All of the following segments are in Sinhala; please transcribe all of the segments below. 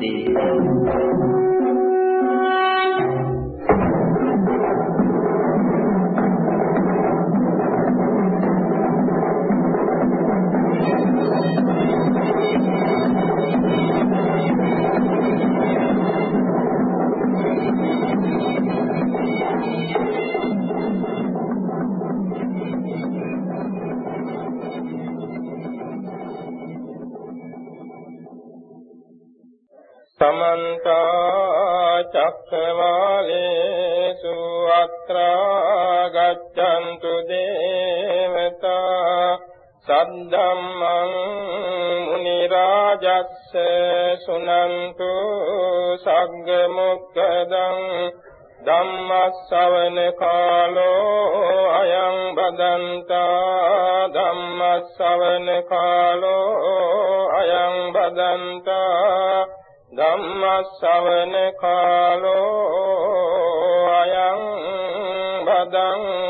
වහන්සේ සග්ග මොක්ඛදං ධම්මස්සවන කාලෝ අයං බදන්තා ධම්මස්සවන කාලෝ අයං බදන්තා ධම්මස්සවන කාලෝ අයං බදන්තා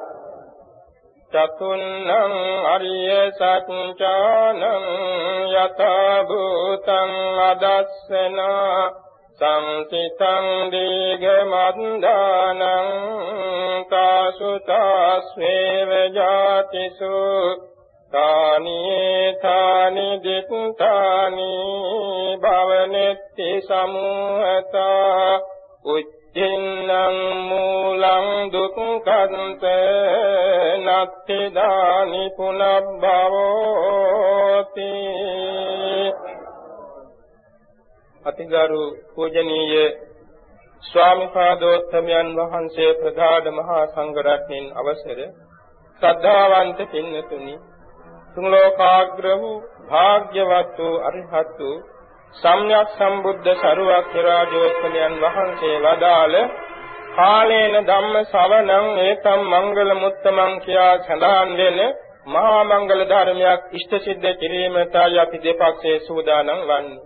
චතුන්නං අරිය සත්‍යානං යත භූතං අදස්සන සංසිතං දීඝ මන්දානං කාසුතාස්වේව ජාතිසු තානි තානි දිත්තානි භවනෙත්ති සමුහතා උච්චින්නම් මූලං දුක්ඛන්ත නත්ති දානි පුනබ්බවෝති අතිගරු පූජනීය ස්වාමිපාදෝත්තමයන් වහන්සේ ප්‍රගාఢ මහා සංඝරත්නයන් අවසර ශ්‍රද්ධාවන්ත පින්නතුනි තුන් ලෝකාග්‍ර වූ භාග්‍යවත් වූ අරිහත් වූ සම්්‍යක් සම්බුද්ධ සරුවක් රාජෝත්තමයන් වහන්සේ වදාළ කාලේන ධම්ම ශ්‍රවණං ඒකම් මංගල මුත්තමං කියා සඳහන් වෙන මහා මංගල ධර්මයක් ඉෂ්ට සිද්ධ කිරීමටයි අපි දෙපක්ෂයේ සූදානම් වන්නේ.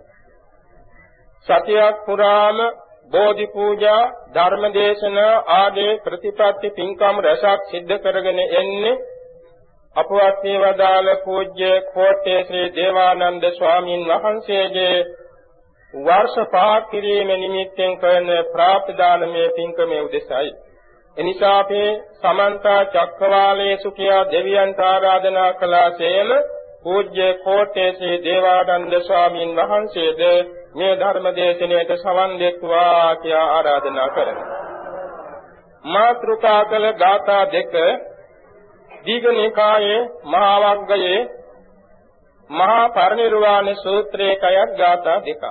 සතියක් පුරාම බෝධි පූජා ධර්ම දේශනා ආදී ප්‍රතිපත්ති පින්කම් රසක් සිද්ධ කරගෙන එන්නේ අපවත් මේ වදාළ පූජ්‍ය කෝට්ටේ ශ්‍රී දේවානන්ද ස්වාමීන් වහන්සේගේ වර්ෂ පහක් කිරීම නිමිත්තෙන් කරන ප්‍රාප්තදානමේ පින්කමේ උදෙසයි. එනිසා අපි සමන්ත චක්කවාලේසු කියා දෙවියන්ට ආරාධනා කළාසේම පූජ්‍ය කෝට්ටේ ශ්‍රී දේවානන්ද ස්වාමීන් වහන්සේද මේ ධර්ම දේශනාවට සවන් දෙත්වා කියා ආරාධනා කරනවා. මාත්‍රුකා කළ ගාථා දෙක දීඝනිකායේ මහා වග්ගයේ මහා පරිනිර්වාණ සූත්‍රයේ කයක් ගාථා දෙකක්.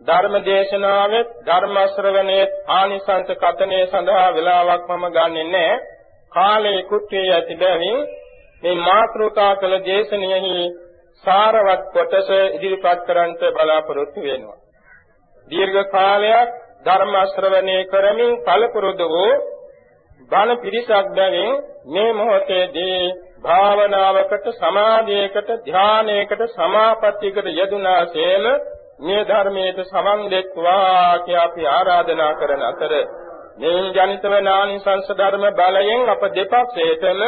ධර්ම දේශනාවේ ධර්ම ශ්‍රවණයේ ආනිසංස කතනේ සඳහා වෙලාවක් මම ගන්නෙ නැහැ. කාලේ කුට්ටිය ඇති බැවින් මේ මාත්‍රිකා කළ දේශනෙහි සාරවත් කොටස ඉදිරිපත් කරන්නට බලාපොරොත්තු වෙනවා. දීර්ඝ කාලයක් ධර්ම ශ්‍රවණය කරමින් පළපුරුදු වූ බණ පිරිසක් බැවින් මේ මොහොතේදී භාවනාවකට සමාධියකට ධානයකට සමාපත්තියකට යෙදුනාසේම මේ ධර්මයට සමන් දෙක්වා කියා අපි ආරාධනා කරන අතර මේ ජනිත වන ආනිසංස ධර්ම බලයෙන් අප දෙපක්ෂයටම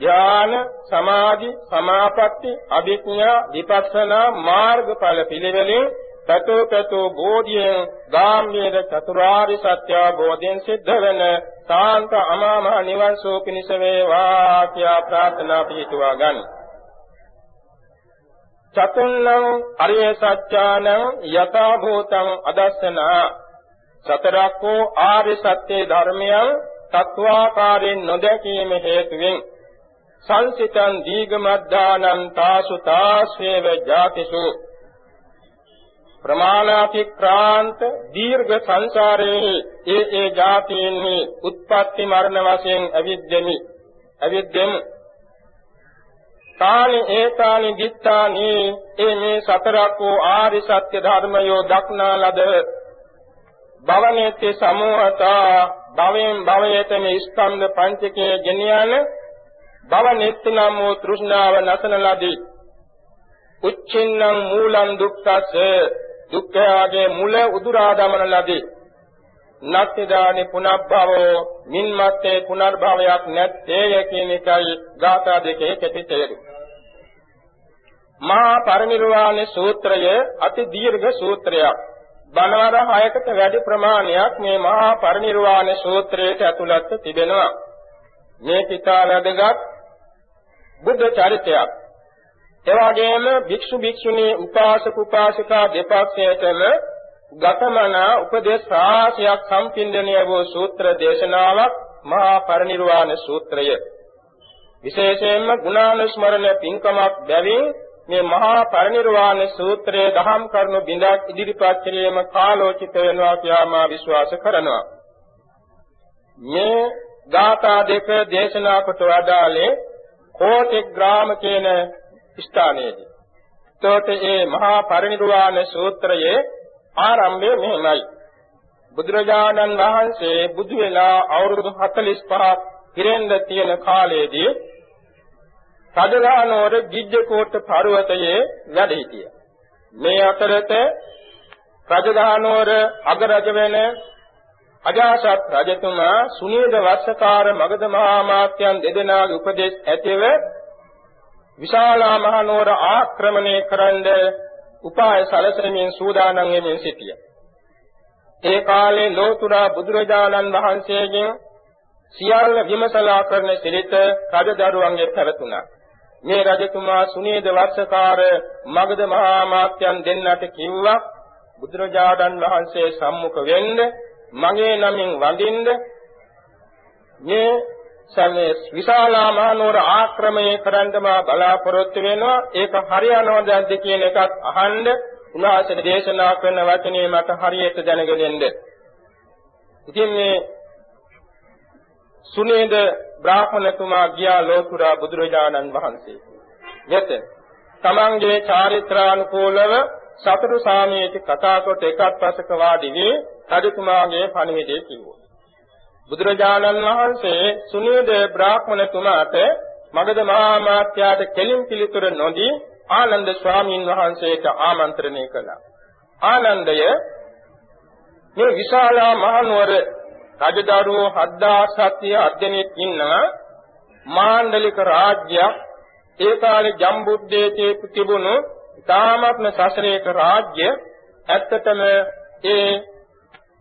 ධාන සමාධි සමාපatti අභිඥා විපස්සනා මාර්ගඵල පිළිවෙලින් සතෝ පතෝ බෝධියෙන් ගාම්භීර චතුරාරි සත්‍ය අවබෝධයෙන් සිද්ධ වෙන සාන්ත අමාමහ නිවන් සෝ පිණිස වේවා කියා ප්‍රාර්ථනා පිහිටුවා ගන්න. චතුන්නම් අරිය සත්‍යානං යථා භූතං අදස්සනා සතරක්කෝ ආර්ය සත්‍ය ධර්මයන් තත්වාකාරයෙන් නොදැකීම හේතුවෙන් සංසිතං දීගමද්ධානං තාසු තාස්වේව ජාතිසු ප්‍රමාණාතික්‍රාන්ත දීර්ඝ සංසාරයේ ඒ ඒ જાතීන්හි උත්පත්ති මරණ වශයෙන් අවිද්දෙමි. අවිද්දෙමු. තානි ඒතානි දිත්තානි ඒ මේ සතරක් වූ ආරි සත්‍ය ධර්මයෝ දක්නා ලද භවනේති සමෝහතා භවයෙන් භවයට මේ ස්කන්ධ පංචකයේ ගෙනියන භවනෙත් නම් වූ තෘෂ්ණාව නැසන ලදී. උච්චින්නම් මූලං දුක්ඛස්ස දුක්ඛයාගේ මුල උදුරා දමන ලදී නත්තිදානි පුනබ්භවෝ මින්මත්තේ පුනර්භවයක් නැත්තේ කියන එකයි ගාථා දෙකේ කෙටි තේරුම. මහා පරිනිර්වාණ සූත්‍රය අති දීර්ඝ සූත්‍රයක්. බණවර 6කට වැඩි ප්‍රමාණයක් මේ මහා පරිනිර්වාණ සූත්‍රයට ඇතුළත් තිබෙනවා. මේ පිටා වැදගත් බුද්ධ චරිතයක්. එවාගෙම භික්ෂු භික්ෂුණී උපාසක උපාසිකා දෙපක්ෂයටම ගතමන උපදේශ රාශියක් සම්පින්දණය වූ සූත්‍ර දේශනාවක් මහා පරිනිර්වාණ සූත්‍රය. විශේෂයෙන්ම ගුණානුස්මරණ පින්කමක් බැවින් මේ මහා පරිනිර්වාණ සූත්‍රයේ දහම් කරුණු බිඳක් ඉදිරිපත් කිරීම කාලෝචිත වෙනවා කියලා මා විශ්වාස කරනවා. මේ ගාථා දෙක දේශනා කොට වදාළේ කෝටි ග්‍රාම කියන ස්ථානයේදී. එතකොට මේ මහා පරිනිර්වාණ සූත්‍රයේ ආරම්භය මෙහෙමයි. බුදුරජාණන් වහන්සේ බුදු වෙලා අවුරුදු 45ක් පිරෙන්න තියෙන කාලයේදී රජගහනුවර ගිජ්ජකෝට පර්වතයේ වැඩ සිටියා. මේ අතරත රජගහනුවර අගරජ වෙන අජාසත් රජතුමා සුනීද වස්සකාර මගධ මහා මාත්‍යයන් දෙදෙනාගේ උපදේශ ඇතිව විශාලා මහනුවර ආක්‍රමණය කරන්න උපාය සැලසෙමින් සූදානම් වෙමින් සිටියා. ඒ කාලේ ලෝතුරා බුදුරජාණන් වහන්සේගෙන් සියල්ල විමසලා කරන සිරිත රජදරුවන්ගේ පැවතුණා. මේ රජතුමා සුනීද වර්ෂකාර මගධ මහා මාත්‍යයන් දෙන්නට කිව්වා බුදුරජාණන් වහන්සේ සම්මුඛ වෙන්න මගේ නමින් වඳින්න මේ සමේ විශාලා මහනුවර ආක්‍රමණය කරන්නම බලාපොරොත්තු වෙනවා. ඒක හරියනවද කියන එකත් අහන්න. උන්වහන්සේ දේශනා කරන වචනේ මට හරියට දැනගෙන ඉතින් මේ සුනේද බ්‍රාහ්මණතුමා ගියා ලෝතුරා බුදුරජාණන් වහන්සේ. වෙත තමන්ගේ චාරිත්‍රානුකූලව සතර සාමයේට කතා කොට එකත් පසක වාඩි වී රජතුමාගේ පණිවිඩය කිව්වා. බුදුරජාණන් වහන්සේ සුනීද බ්‍රාහ්මණතුමාට මගධ මහා මාත්‍යාට කෙලින් පිළිතුර නොදී ආනන්ද ස්වාමීන් වහන්සේට ආමන්ත්‍රණය කළා. ආනන්දය මේ විශාලා මහනුවර රජදරුවෝ 7000 අධ්‍යනෙක් ඉන්න මාණ්ඩලික රාජ්‍යයක් ඒ කාලේ ජම්බුද්දේශයේ තිබුණු තාමත්ම සසරේක රාජ්‍ය ඇත්තටම ඒ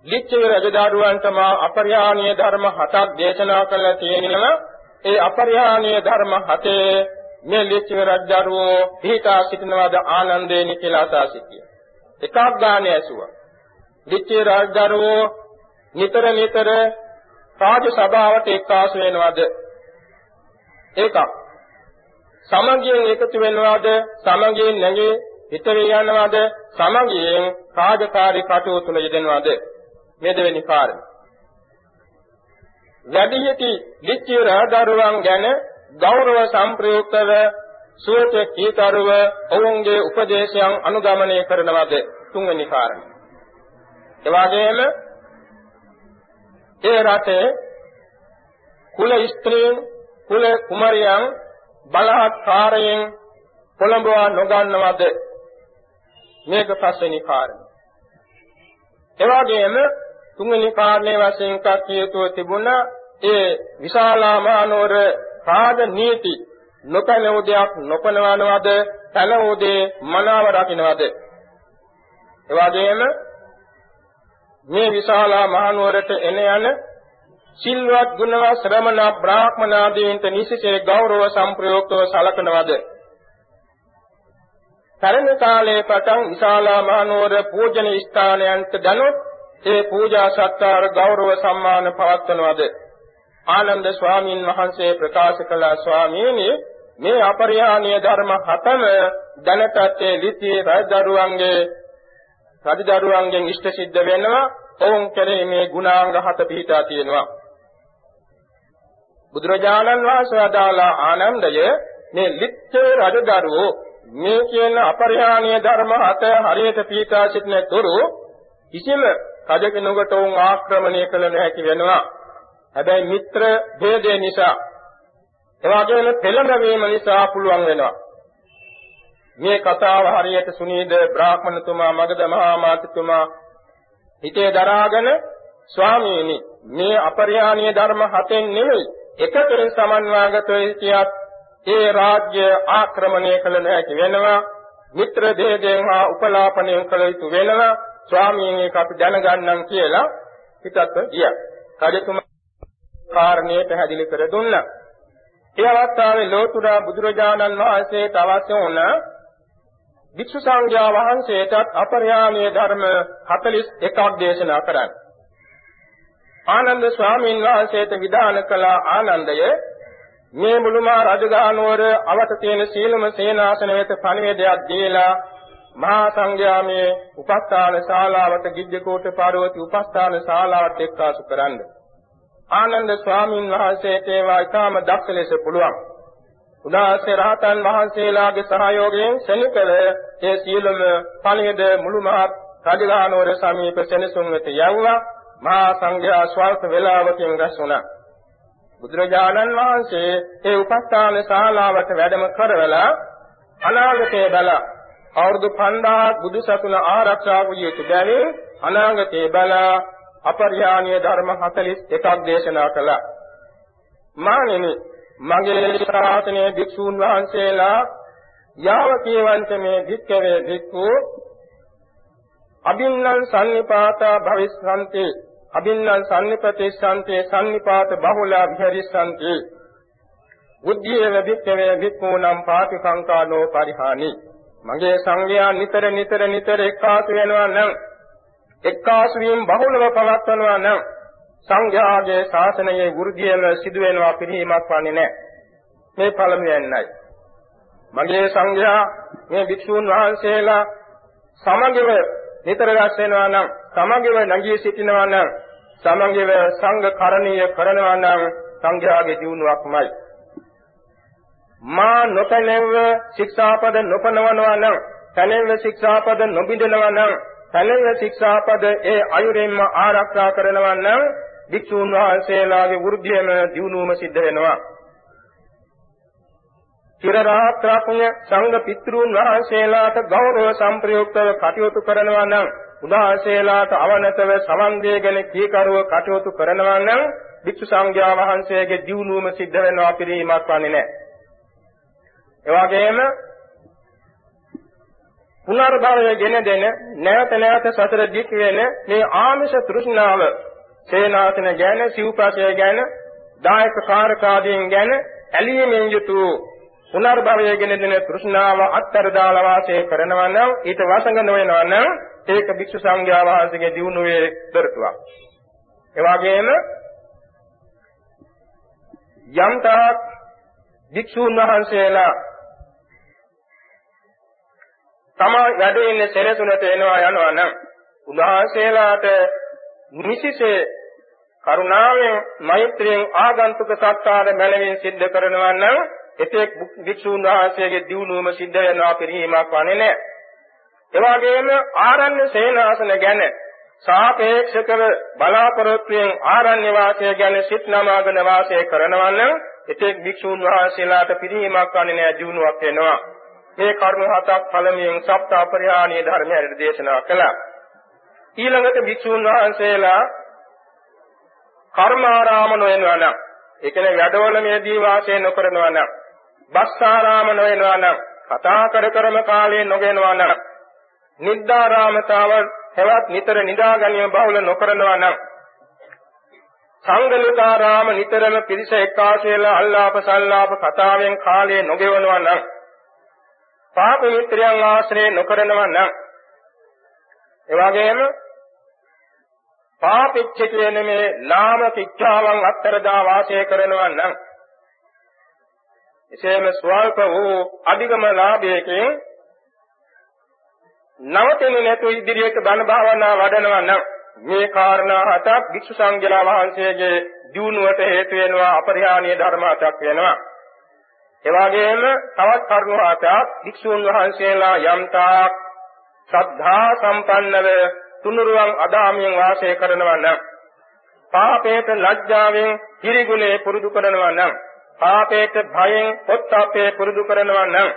ලිච්ඡවි රජදරුවන්ට මා අපරිහානීය ධර්ම හතක් දේශනා කළා තියෙනවා. ඒ අපරිහානීය ධර්ම හතේ මේ ලිච්ඡවි රජදරුවෝ පිටා සිටිනවාද ආනන්දේනි කියලා අසා සිටියා. එකක් ගානේ ඇසුවා. ලිච්ඡවි රජදරුවෝ නිතර නිතර රාජ සභාවට එක්කාසු වෙනවද? ඒකක් සමගියෙන් එකතු වෙනවද? සමගියෙන් නැගී හිතරේ යනවද? සමගියෙන් රාජකාරී කටයුතු වල යෙදෙනවද? මේ දෙවෙනි කාරණය. වැඩිහිටි ලිච්ඡය රහදරුවන් ගැන ගෞරව සම්ප්‍රයුක්තව සුවච කීතරුව ඔවුන්ගේ උපදේශයන් අනුගමනය කරනවද තුන්වෙනි කාරණය. එවාගෙම ඒ රටේ කුල ස්ත්‍රීන් කුල කුමරියන් බලහත්කාරයෙන් කොළඹවා නොගන්නවද මේක පස්වෙනි කාරණය. එවාගෙම තුන්වෙනි කාරණේ වශයෙන් කක්කියතුව තිබුණා ඒ විශාලා මහනුවර රාජ නීති නොකලෝ දෙයක් නොපනවනවද? කලෝ දේ මනාව රකින්නවද? එවාගෙම මේ විශාලා මහනුවරට එන යන සිල්වත් ගුණවත් ශ්‍රමණ බ්‍රාහ්මනාදීන්ට නිසිසේ ගෞරව සම්ප්‍රයුක්තව සලකනවද? තරණ කාලයේ පටන් විශාලා මහනුවර පූජනීය ස්ථානයන්ට දනොත් ඒ පූජා සත්කාර ගෞරව සම්මාන පවත්වනවද? ආනන්ද ස්වාමීන් වහන්සේ ප්‍රකාශ කළ ස්වාමීනි මේ අපරිහානීය ධර්ම හතම දැනටත් ඒ ලිපි රජදරුවන්ගේ රජදරුවන්ගෙන් ඉෂ්ට සිද්ධ වෙනවා. ඔවුන් කෙරෙහි මේ ගුණාංග හත පිහිටා තියෙනවා. බුදුරජාණන් වහන්සේ අදාලා ආනන්දය මේ ලිච්ඡේ රජදරුවෝ මේ කියන අපරිහානීය ධර්ම හත හරියට පිහිටා සිටින තුරු කිසිම රජ කෙනෙකුට උන් ආක්‍රමණය කළ නොහැකි වෙනවා. හැබැයි මිත්‍ර ભેදේ නිසා එවාගෙම පෙළඹවීම නිසා පුළුවන් වෙනවා. මේ කතාව හරියට සුනීද බ්‍රාහ්මණතුමා මගධ මහා මාත්‍යතුමා හිතේ දරාගෙන ස්වාමීනි මේ අපරිහානීය ධර්ම හතෙන් නෙමෙයි එකතරින් සමන්වාගත සිටියත් ඒ රාජ්‍ය ආක්‍රමණය කළ නොහැකි වෙනවා. මිත්‍ර දෙයෙන් හා උපලාපනය කළ යුතු වෙනවා. ස්වාමීන් වහන්සේ අපි දැනගන්නම් කියලා හිතත් ගියා. රජතුමා කාරණේ පැහැදිලි කර දුන්නා. ඒ අවස්ථාවේ ලෝතුරා බුදුරජාණන් වහන්සේට අවශ්‍ය වුණ භික්ෂු සංඝයා වහන්සේටත් අපරිහානීය ධර්ම 41ක් දේශනා කරන්න. ආනන්ද ස්වාමීන් වහන්සේට විධාන කළ ආනන්දය මේ මුළුමා රජගහනුවර අවත තියෙන සීලම සේනාසන වෙත පණිවිඩයක් දීලා මහා සංඝයාමේ උපස්ථාන ශාලාවට ගිජ්ජකෝට පාර්වතී උපස්ථාන ශාලාවට එක්කාසු කරන්නේ ආනන්ද ස්වාමීන් වහන්සේට ඒවා ඊටාම දක්ෂ ලෙස පුළුවන්. උදාසේ රහතන් වහන්සේලාගේ සහයෝගයෙන් සෙනකල ඒ සීලම පණිවිඩ මුළු මහත් රජගහනුවර සමීප සෙනසුන් වෙත යවුවා. මහා සංඝයා ස්වල්ප වේලාවකින් රැස් වුණා. බුදුරජාණන් වහන්සේ ඒ උපස්ථාන ශාලාවට වැඩම කරවලා අනාගතයේ බල අවුරුදු 5000 බුදුසසුන ආරක්ෂා වූ යුතු බැවින් අනාගතයේ බල අපරිහානීය ධර්ම 41ක් දේශනා කළා. මානෙනි මගේ ශාසනයේ භික්ෂූන් වහන්සේලා යාව කේවන්ත මේ භික්ඛවේ භික්ඛු අබින්නං සම්නිපාතා භවිස්සන්ති අබින්නං සම්නිපතිස්සන්ති සම්නිපාත බහුලා විහෙරිස්සන්ති බුද්ධියේ වික්කවේ වික්ඛූනම් පාටිකංකානෝ පරිහානි මගේ සංඝයා නිතර නිතර නිතර එක්කාසු වෙනවා නම් එක්කාසු වීම බහුලව පවත්වනවා නම් සංඝයාගේ ශාසනයේ වෘද්ධියම සිදු වෙනවා පිළිහිමක් වන්නේ නැහැ. මේ පළමුවෙන්නයි. මගේ සංඝයා මේ භික්ෂූන් වහන්සේලා සමගිව නිතර රැස් වෙනවා නම් සමගිව නැගී සිටිනවා නම් සමගිව සංඝ කරණීය කරනවා නම් සංඝයාගේ ජීවණයක්මයි. මා නොතැනෙව ශික්ෂාපද නොපනවනවා නම් තැනෙව ශික්ෂාපද නොබිඳනවා නම් සැලෙන ශික්ෂාපද ඒ අයුරෙන්ම ආරක්ෂා කරනවා නම් භික්ෂූන් වහන්සේලාගේ වෘද්ධියම දියුණුවම සිද්ධ වෙනවා. චිරරාත්‍රාපුණ්‍ය සංඝ පිතෘන් වහන්සේලාට ගෞරව සම්ප්‍රයුක්තව කටයුතු කරනවා නම් උදාසේලාට අවනතව සමන් දෙගෙන කීකරුව කටයුතු කරනවා නම් භික්ෂු සංඝයා වහන්සේගේ දියුණුවම සිද්ධ වෙනවා පිළිමක් වන්නේ නැහැ. එවාගෙම පුනර්භවය ගෙන දෙන නැවත නැවත සතර දික් වෙන මේ ආමිෂ තෘෂ්ණාව සේනාසන ගැන සිව්පසය ගැන දායක කාරකාදීන් ගැන ඇලීමෙන් යුතු පුනර්භවය ගෙන දෙන තෘෂ්ණාව අත්තර දාලා වාසය කරනවා නම් ඊට වසඟ නොවනවා නම් ඒක භික්ෂු සංඝයා වහන්සේගේ දිනුවේ දරතුවක්. ඒ වගේම යම් තාක් භික්ෂුන් වහන්සේලා තමා වැඩ ඉන්නේ සෙනසුනට එනවා යනවා නම් උන්වහන්සේලාට නිසිසේ කරුණාවෙන් මෛත්‍රියෙන් ආගන්තුක සත්කාර මැනවින් සිද්ධ කරනවා නම් එතෙක් වික්ෂුන් වහන්සේගේ දියුණුවම සිද්ධ වෙනවා පිරිහීමක් වන්නේ නැහැ. ඒ වගේම ආරණ්‍ය සේනාසන ගැන සාපේක්ෂකව බලාපොරොත්තුෙන් ආරණ්‍ය වාසය ගැන සිත් නමාගෙන වාසය කරනවා නම් එතෙක් වික්ෂුන් වහන්සේලාට පිරිහීමක් වන්නේ නැහැ දියුණුවක් වෙනවා. මේ කර්ම හතක් පළමුවෙන් සප්ත අපරිහානීය ධර්ම හැටියට දේශනා කළා. ඊළඟට භික්ෂුන් වහන්සේලා කර්මාරාම නොවනවා නම් ඒ කියන්නේ වැඩවල මේදී වාසය නොකරනවා නම් බස්සාරාම නොවනවා නම් කතා කර කරම කාලේ නොගෙනවා නම් නිද්දාරාමතාව හෙවත් නිතර නිදා ගැනීම බහුල නොකරනවා නම් සංගලිකාරාම නිතරම පිරිස එක්කාසෙලා අල්ලාප සල්ලාප කතාවෙන් කාලය නොගෙවනවා නම් පාප මිත්‍රයන් ආශ්‍රය නොකරනවා නම් එවැගේම පාපිච්ච කියන මේ නාම කිච්ඡාවන් අත්තරදා වාසය කරනවා නම් එසේම ස්වල්ප වූ අධිගම ලාභයකින් නවතිනු නැතු ඉදිරියට බණ භාවනා වඩනවා නම් මේ කාරණා හතක් වික්ෂු සංඝයා වහන්සේගේ දියුණුවට හේතු වෙනවා අපරිහානීය ධර්ම හතක් වෙනවා. ඒ වගේම තවත් කරුණු හතක් වික්ෂුන් වහන්සේලා යම්තාක් ශ්‍රද්ධා සම්පන්නව තුනුරුවන් අදාමියෙන් වාසය කරනවා නම් පාපේට ලැජ්ජාවෙන් කිරිගුලේ පුරුදු කරනවා නම් පාපේට භයෙන් පොත්තාපේ පුරුදු කරනවා නම්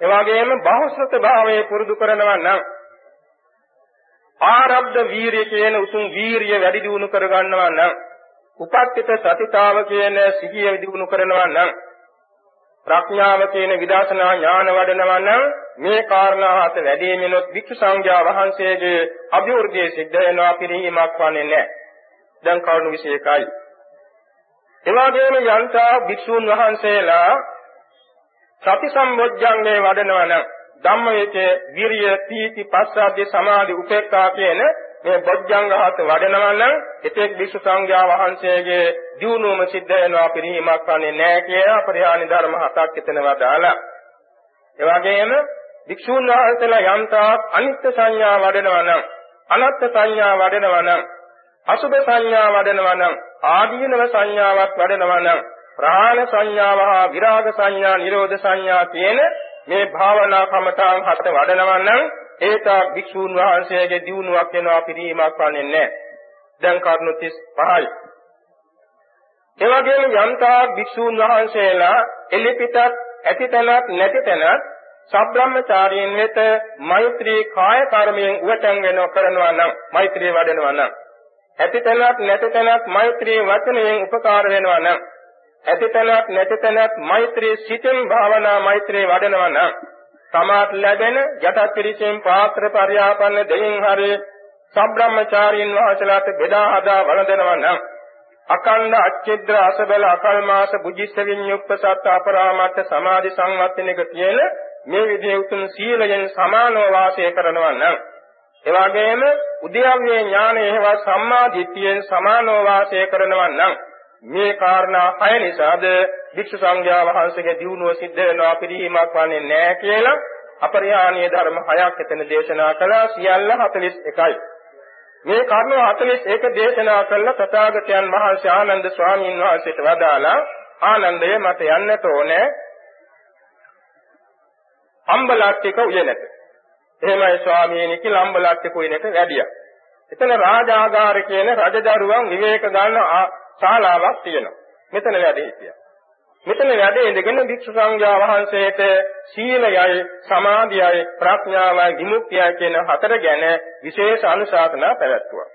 එවාගෙම බහුශ්‍රත භාවයේ පුරුදු කරනවා නම් ආරබ්ධ වීරිය කියන උතුම් වීරිය වැඩි දියුණු කර ගන්නවා නම් උපත්ිත සතිතාව කියන සිහිය දියුණු කරනවා නම් ප්‍රඥාව කියන විදර්ශනා ඥාන වඩනවා නම් මේ කාරණා හත වැඩිමිනොත් වික්ෂු සංඝයා වහන්සේගේ අභිවෘද්ධිය සිද්ධ වෙනවා පිළිහිමක් වන්නේ නැහැ. දැන් කරුණු 21යි. එවාගෙම යන්තා භික්ෂූන් වහන්සේලා සති සම්බොජ්ජංගේ වඩනවා නම් ධම්මයේ විරිය පීති පස්සද්ධි සමාධි උපේක්ඛා කියන මේ බොජ්ජංග හත වඩනවා නම් එතෙක් විසු සංඝයා වහන්සේගේ දියුණුවම සිද්ධ වෙනවා පිරිහීමක් වන්නේ නැහැ කියලා පරිහානි ධර්ම හතක් එතනවා දාලා ඒ වගේම වික්ෂුන් වහන්සේලා යම්තා අනිත්‍ය සංඥා වඩනවා නම් අනත්ත් සංඥා වඩනවා නම් අසුභ සංඥා වඩනවා නම් ආදීනව සංඥාවක් වඩනවා නම් ප්‍රාණ සංඥාව හා විරාග සංඥා නිරෝධ සංඥා කියන මේ භාවනා කමඨාන් හත වඩනවා නම් ඒත භික්ෂූන් වහන්සේගේ දියුණුවක් වෙනවා පිළිීමක් වන්නේ නැහැ. දැන් කරුණු 35යි. ඒ වගේම යම්තා භික්ෂූන් වහන්සේලා එලිපිටත් ඇතිතනක් නැතිතනක් සබ්‍රාහ්මචාරීන් වෙත මෛත්‍රී කාය කර්මයෙන් උවටන් වෙනව කරනවා නම් මෛත්‍රී වඩනවා නම් ඇතිතනක් නැතිතනක් මෛත්‍රී වචනයෙන් උපකාර වෙනවා නම් ඇතිතනක් නැතිතනක් මෛත්‍රී සිතින් භාවනා මෛත්‍රී වඩනවා නම් සමාත් ලැබෙන යටත් පිරිසෙන් පාත්‍ර පරියාපන්න දෙයින් හරි සබ්‍රාහ්මචාරීන් වහන්සේලාට බෙදා හදා වළඳනවා නම් අකණ්ඩ අච්චිද්‍ර අසබල අකල්මාස බුද්ධිස්ස විඤ්ඤුක්ත සත් අපරාමත්ත සමාධි සංවත්තනික කියන මේ විදිහේ උතුම් සීලයෙන් සමානව වාසය කරනවා නම් එවාගෙම උද්‍යම්මේ ඥානයේ හේවා සම්මා දිට්ඨියෙන් සමානව වාසය කරනවා නම් මේ කාරණා හය නිසාද වික්ෂු සංඝයා වහන්සේගේ දියුණුව සිද්ධ වෙනවා පිළිහිමක් වන්නේ නැහැ කියලා අපරිහානීය ධර්ම හයක් එතන දේශනා කළා සියල්ල 41යි. මේ කර්ම 41 දේශනා කළ තථාගතයන් වහන්සේ ආනන්ද ස්වාමීන් වහන්සේට වදාලා ආනන්දය මට යන්නට ඕනේ අම්බලට්ටික උයනට. එහෙමයි ස්වාමීනි කියලා අම්බලට්ටික උයනට වැඩියා. එතන රාජාගාර කියන රජදරුවන් විවේක ගන්න ශාලාවක් තියෙනවා. මෙතන වැඩේ හිටියා. මෙතන වැඩේ ඉඳගෙන භික්ෂු සංඝයා වහන්සේට සීලයයි සමාධියයි ප්‍රඥාවයි විමුක්තියයි කියන හතර ගැන විශේෂ අනුශාසනා පැවැත්වුවා.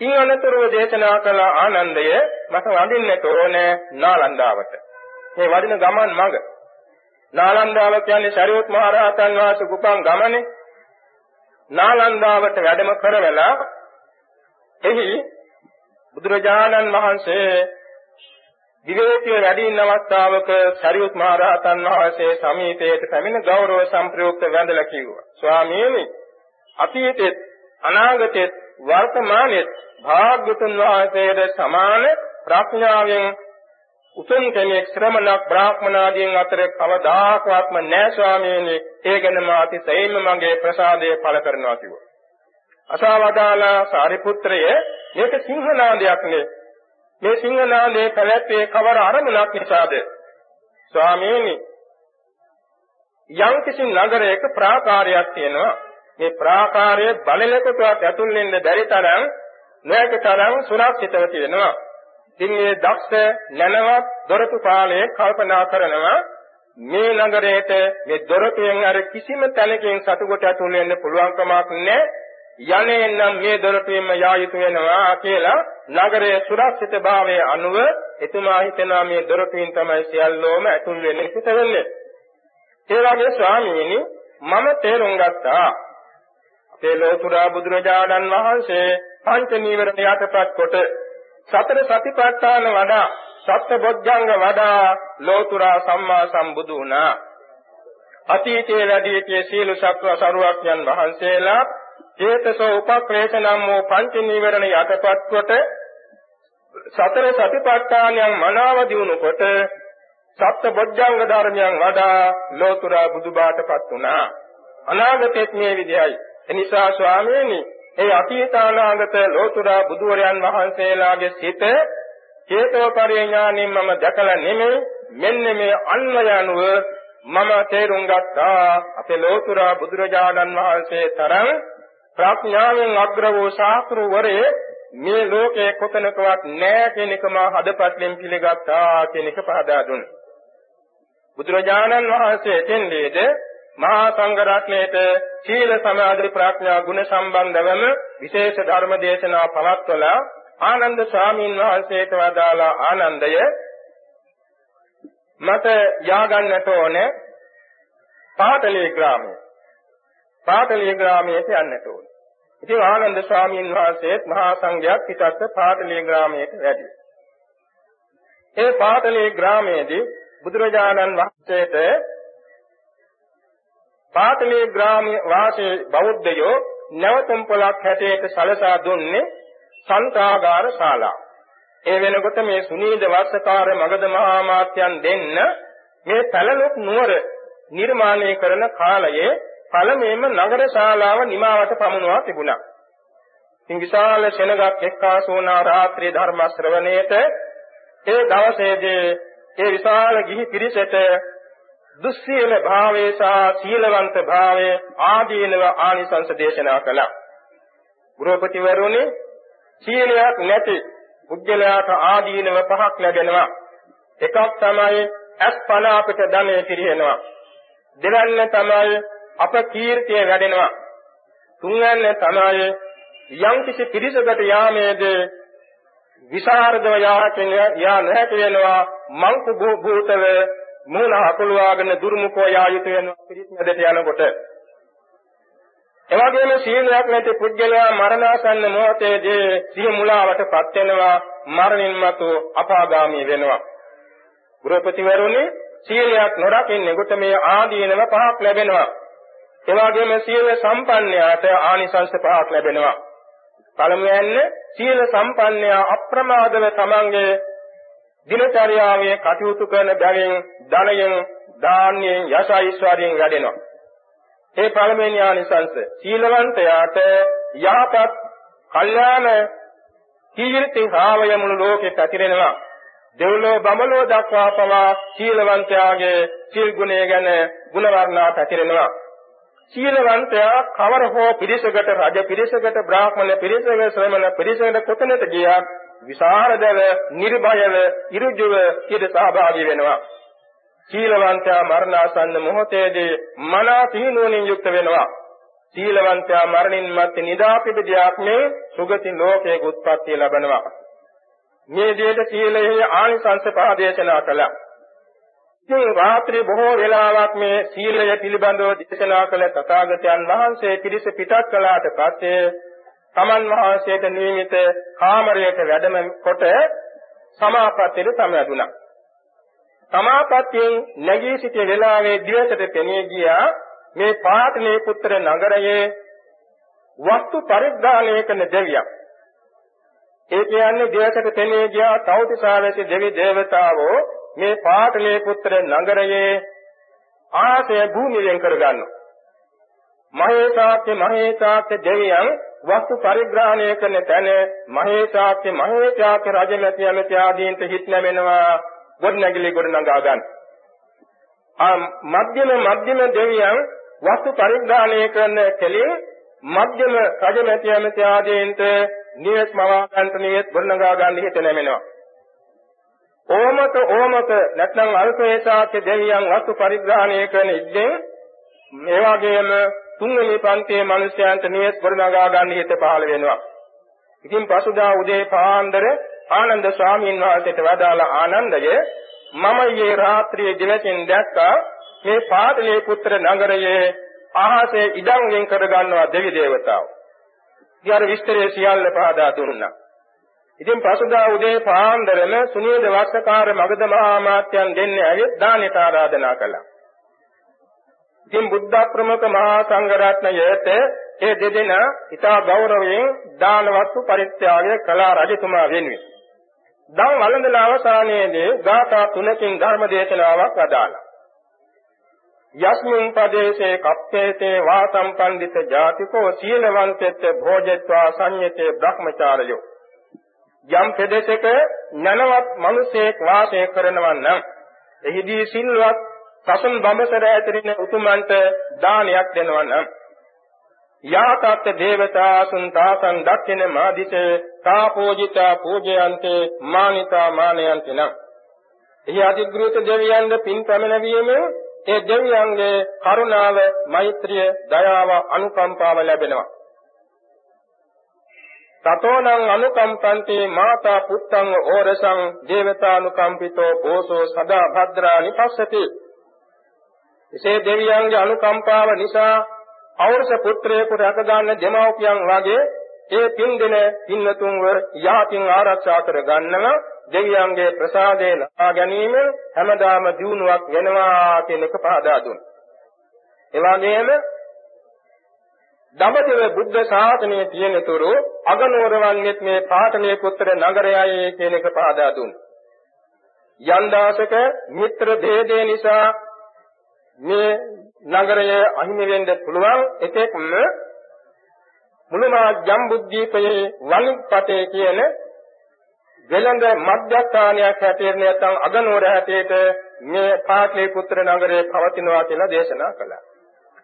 ඊ අනතුරුව දේශනා කළ ආනන්දය මට වඳින්නට ඕනේ නාලන්දාවට. මේ වදින ගමන් මඟ. නාලන්දාව කියන්නේ ශරීරත් මහ රහතන් වහන්සේ කුපන් ගමනේ. නාලන්දාවට වැඩම කරවලා එහි බුදුරජාණන් වහන්සේ විවේකයේ වැඩි ඉන්න අවස්ථාවක සරියුත් මහ රහතන් වහන්සේ සමීපයට පැමිණ ගෞරව සම්ප්‍රයුක්ත වැඳලා කිව්වා. ස්වාමීනි අතීතෙත් අනාගතෙත් වර්තමානෙත් භාග්‍යතුන් වහන්සේට සමාන ප්‍රඥාවෙන් උතුම් කෙනෙක් ශ්‍රමණක් බ්‍රාහ්මනාදීන් අතර කවදාකවත්ම නැහැ ස්වාමීනි. ඒ ගැන මා අතිශයින්ම මගේ ප්‍රසාදය පළ කරනවා කිව්වා. අසවදාලා සාරිපුත්‍රය මේක සිංහනාදයක් නේ. මේ සිංහනාදයේ පැවැත්වේ කවර අරමුණක් නිසාද? ස්වාමීනි යම් කිසි නගරයක ප්‍රාකාරයක් තියෙනවා. මේ ප්‍රාකාරයේ බලලකටවත් ඇතුල් වෙන්න බැරි තරම් නොයක තරම් සුරක්ෂිතව තියෙනවා. ඉතින් මේ දක්ෂ නැනවත් දොරටු පාලයේ කල්පනා කරනවා මේ නගරයට මේ දොරටුවෙන් අර කිසිම තැනකින් සතුට ඇතුල් වෙන්න පුළුවන් කමක් නැහැ. යන්නේ නම් මේ දොරටුවෙන්ම යා යුතු වෙනවා කියලා නගරයේ සුරක්ෂිතභාවයේ අනුව එතුමා හිතනවා මේ දොරටුවෙන් තමයි සියල්ලෝම ඇතුල් වෙන්නේ පිට වෙන්නේ. ඒ වගේ ස්වාමීනි මම තේරුම් ගත්තා අපේ ලෝතුරා බුදුරජාණන් වහන්සේ පංච නීවරණ යටපත් කොට සතර සතිපට්ඨාන වඩා සත්බොධ්‍යංග වඩා ලෝතුරා සම්මා සම්බුදු වුණා අතීතයේ වැඩි සිටියේ සීල සත්ව සරුවක්යන් වහන්සේලා චේතසෝ උපක්‍රේෂ නම් වූ පංච නීවරණ යටපත් කොට සතර සතිපට්ඨානයන් මනාව දිනු කොට සත්‍ය බොජ්ජංග ධර්මයන් වඩා ලෝතුරා බුදුබාටපත් වුණා. අනාගතයේ මේ විදියයි එනිසා ස්වාමීනි ඒ අතීතානාගත ලෝතුරා බුදුවරයන් වහන්සේලාගේ සිත චේතෝ පරිඥාණයෙන් මම දැකලා නෙමෙයි මෙන්න මේ අන්වය අනුව මම තේරුම් ගත්තා. අපේ ලෝතුරා බුදුරජාණන් වහන්සේ තරම් ප්‍රඥාවෙන් අග්‍ර වූ ශාස්ත්‍රවරේ මේ ලෝකේ කොතනකවත් නැහැ කියන එක මා හදපත්ෙන් පිළිගත්තා කියන එක පහදා දුන්නා. බුදුරජාණන් වහන්සේ එතෙන්දීද මහා සංඝ රත්නයේට සීල සමාධි ප්‍රඥා ගුණ සම්බන්ධවම විශේෂ ධර්ම දේශනා පවත්වලා ආනන්ද ස්වාමීන් වහන්සේට වදාලා ආනන්දය මට යාගන්නට ඕනේ පාටලී ග්‍රාමයේ පාටලී ග්‍රාමයට යන්නට ඕනේ. ඉතින් ආනන්ද ස්වාමීන් වහන්සේත් මහා සංඝයාත් පිටත් පාටලී ග්‍රාමයට වැඩි. ඒ පාටලී ග්‍රාමයේදී බුදුරජාණන් වහන්සේට පාටලී ග්‍රාමයේ වාසී බෞද්ධයෝ නැවතුම් පොලක් හැටියට සලසා දුන්නේ සංතාගාර ශාලා. ඒ වෙනකොට මේ සුනීද වස්සකාර මගධ මහා මාත්‍යයන් දෙන්න මේ පැලලොක් නුවර නිර්මාණය කරන කාලයේ පළමුවෙන්ම නගර ශාලාව නිමාවට පමුණවා තිබුණා. ඉතින් විශාල සෙනගක් එක්කාසු වුණා රාත්‍රී ධර්ම ශ්‍රවණයට ඒ දවසේදී ඒ විශාල ගිහි පිරිසට දුස්සීල භාවයේ සහ සීලවන්ත භාවයේ ආදීනව ආනිසංස දේශනා කළා. ගෘහපතිවරුනි සීලයක් නැති පුජ්‍යලයාට ආදීනව පහක් ලැබෙනවා. එකක් තමයි අස්පන අපිට ධනෙ පිරිහෙනවා. දෙවැන්න තමයි අප කීර්තිය වැඩෙනවා. තුන්වැන්න තමයි යම් කිසි පිරිසකට යාමේද විසරදව යාකින යා නැති වෙනවා මංකු භූතව මූල අකුලවාගෙන දුර්මුඛව යා යුතු වෙනවා පිරිස් මැදට යනකොට එවැගේම සීලයක් නැති පුද්ගලයා මරණාසන්න මොහොතේදී සිය මුලාවටපත් වෙනවා මරණින් මතු අපාගාමී වෙනවා. ගෘහපතිවරුනි සීලයක් නොරකින්නේ කොට මේ ආදීනව පහක් ලැබෙනවා. එවැගේම සීල සම්පන්නයාට ආනිසංස පහක් ලැබෙනවා. පළමුවෙන්න සීල සම්පන්නයා අප්‍රමාදව තමන්ගේ දිනචර්යාවේ කටයුතු කරන බැවින් ධනයෙන් දාන්‍යයෙන් යස ඓශ්වර්යයෙන් වැඩෙනවා. ඒ පළමුවෙනි ආනිසංස සීලවන්තයාට යහපත් කල්යාණ කීර්ති භාවය මුළු ලෝකෙට ඇතිරෙනවා දෙව්ලෝ බඹලෝ දක්වා පවා සීලවන්තයාගේ සීල් ගුණය ගැන ගුණ වර්ණා පැතිරෙනවා සීලවන්තයා කවර හෝ පිරිසකට රජ පිරිසකට බ්‍රාහ්මණ පිරිසකට ශ්‍රමණ පිරිසකට කොතැනට ගියත් විසරදව නිර්භයව ඉරුජුව ඊට සහභාගී වෙනවා සීලවන්තයා මරණාසන්න මොහොතේදී මනා සිහිනුවණින් යුක්ත වෙනවා. සීලවන්තයා මරණින් මත්තේ නිදාපිටදියාක් මේ සුගති ලෝකයේ උත්පත්තිය ලබනවා. මේ විදිහට සීලයේ ආනිසංස පහ දේශනා කළා. ඉතින් රාත්‍රී බොහෝ වෙලාවක් මේ සීලය පිළිබඳව දේශනා කළ තථාගතයන් වහන්සේ පිරිස පිටත් කළාට පස්සේ තමන් වහන්සේට නියමිත කාමරයට වැඩම කොට සමාපත්තියට සමවැදුණා. සමාපත්තියෙන් නැගී සිටින වෙලාවේ දිවසට පෙනී ගියා මේ පාටලී පුත්‍ර නගරයේ වස්තු පරිග්‍රහණය කරන දෙවියන්. ඒ කියන්නේ දිවසට පෙනී ගියා තෞතිසාවැසි දෙවි දේවතාවෝ මේ පාටලී පුත්‍ර නගරයේ ආසය භූමියෙන් කරගන්නවා. මහේසාක්‍ය මහේසාක්‍ය දෙවියන් වස්තු පරිග්‍රහණය කරන තැන මහේසාක්‍ය මහේසාක්‍ය රජමැති ඇමති ආදීන්ට හිත් නැමෙනවා ගොඩනැගිලි ගොඩනගා ගන්න. ආ මධ්‍යම මධ්‍යම දෙවියන් වස්තු පරිග්‍රහණය කරන කෙලින් මධ්‍යම රජමැති ඇමති ආදීන්ට නියස් මවා ගන්නට නියස් ගොඩනගා ගන්න හිත නැමෙනවා. ඕමත ඕමත නැත්නම් අල්පේතාක්‍ය දෙවියන් වස්තු පරිග්‍රහණය කරන ඉද්දෙන් මේ වගේම තුන්වෙනි පන්තියේ මිනිසයන්ට නියස් ගොඩනගා ගන්න හිත පහළ වෙනවා. ඉතින් පසුදා උදේ පාන්දර ආනන්ද ස්වාමීන් වහන්සේට වදාළ ආනන්දය මම ඊයේ රාත්‍රියේ දිවසින් දැක්කා මේ පාටලී පුත්‍ර නගරයේ ආහසේ ඉඩම් වෙන් කර ගන්නවා දෙවි දේවතාවෝ. ඊයර විස්තරය සියල්ල පහදා දුන්නා. ඉතින් පසුදා උදේ පාන්දරම සුනීද වස්සකාර මගධ මහා මාත්‍යයන් දෙන්නේ ඇවිත් දානෙට ආරාධනා කළා. ඉතින් බුද්ධ ප්‍රමුඛ මහා සංඝ රත්නයේත ඒ දෙදෙනා ඉතා ගෞරවයෙන් දාන වස්තු පරිත්‍යාගය කළා රජතුමා වෙනුවෙන්. දන් වළඳන අවසානයේදී ගාථා තුනකින් ධර්ම දේශනාවක් අදාළා. යස්මින් පදේශේ කප්පේතේ වාසම් පණ්ඩිත ජාතිකෝ සීලවන්තෙත් භෝජත්වා සංයතේ බ්‍රහ්මචාරයෝ යම් ප්‍රදේශයක නනවත් මිනිසෙක් වාසය කරනවා නම් එහිදී සිල්වත් සසුන් බඹසර ඇතරින උතුමන්ට දානයක් දෙනවා නම් යාතත් දේවතාසුන් තාසං දක්ඛින මාදිසේ තාපෝජිතා පූජයන්තේ මානිතා මානයන්ති නම්. එහි අධිග්‍රහිත දෙවියන්ද පින් පැමිණවීම ඒ දෙවියන්ගේ කරුණාව මෛත්‍රිය දයාව අනුකම්පාව ලැබෙනවා. තතෝනං අනුකම්පන්ති මාතා පුත්තං ඕරසං දේවතානුකම්පිතෝ පෝසෝ සදා භද්‍රානි පස්සති එසේ දෙවියන්ගේ අනුකම්පාව නිසා අවුරුස පුත්‍රයෙකු රැක ගන්න දෙමව්පියන් වගේ ඒ පින් දෙන පින්නතුන්ව යහතින් ආරක්ෂා කර ගන්නව දෙවියන්ගේ ප්‍රසාදේ ලබා ගැනීම හැමදාම දියුණුවක් වෙනවා කියන එක පහදා දුන්නා. ඒ වගේම දඹදිව බුද්ධ ශාසනයේ තියෙන තුරු අගනුවරවන්නේත් මේ පාඨමේ පුත්‍ර නගරයයි කියන එක පහදා දුන්නා. යන්දාසක මිත්‍ර ભેදේ නිසා මේ නගරය අහිමි වෙන්න පුළුවන් එකෙක්ම මුළුමහා ජම්බුද්දීපයේ වලිපතේ කියන වෙළඳ මධ්‍යස්ථානයක් හැටියට නැත්නම් අගනුවර හැටියට මේ පාඨේ පුත්‍ර නගරය පවතිනවා කියලා දේශනා කළා.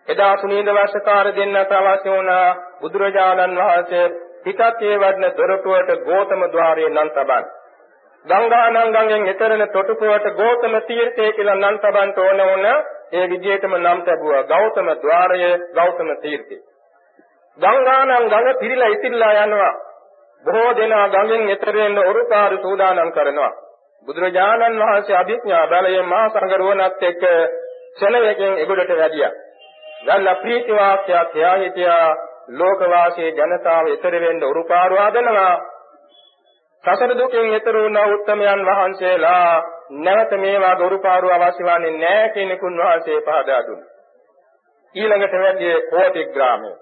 එදා සුනීල වර්ෂකාර දෙන්නට අවශ්‍ය වුණා බුදුරජාණන් වහන්සේ පිටත් ඒ වඩන දොරටුවට ගෝතම ద్వාරයේ නම් තබන්. ගංගා නංගයෙන් එතරන තොටුපුවට ගෝතම තීර්ථය කියලා නම් තබන්ට ඕන වුණ ඒ විදිහටම නම් තබුවා ගෞතම ద్వාරය ගෞතම තීර්ථය. ගංගා නම් ගඟ පිරීලා ඉතිරිලා යනවා. බොහෝ දෙනා ගඟෙන් එතර වෙන්න උරුකාරු සූදානම් කරනවා. බුදුරජාණන් වහන්සේ අභිඥා බලයෙන් මහා සංඝරුවනත් එක්ක සෙනෙයකින් එගොඩට වැඩියා. යන්න ප්‍රීති වාක්‍යයක් එයා හිටියා. ලෝකවාසී ජනතාව ඊතර වෙන්න උරුපාරු ආදනවා. සසර දුකෙන් ඊතර වුණ උත්තමයන් වහන්සේලා. නැවත මේවා උරුපාරු අවශ්‍ය වන්නේ නැහැ කියන කුණ වහන්සේ පහදා දුන්නා. ඊළඟට වැඩි කෝටි ග්‍රාමයේ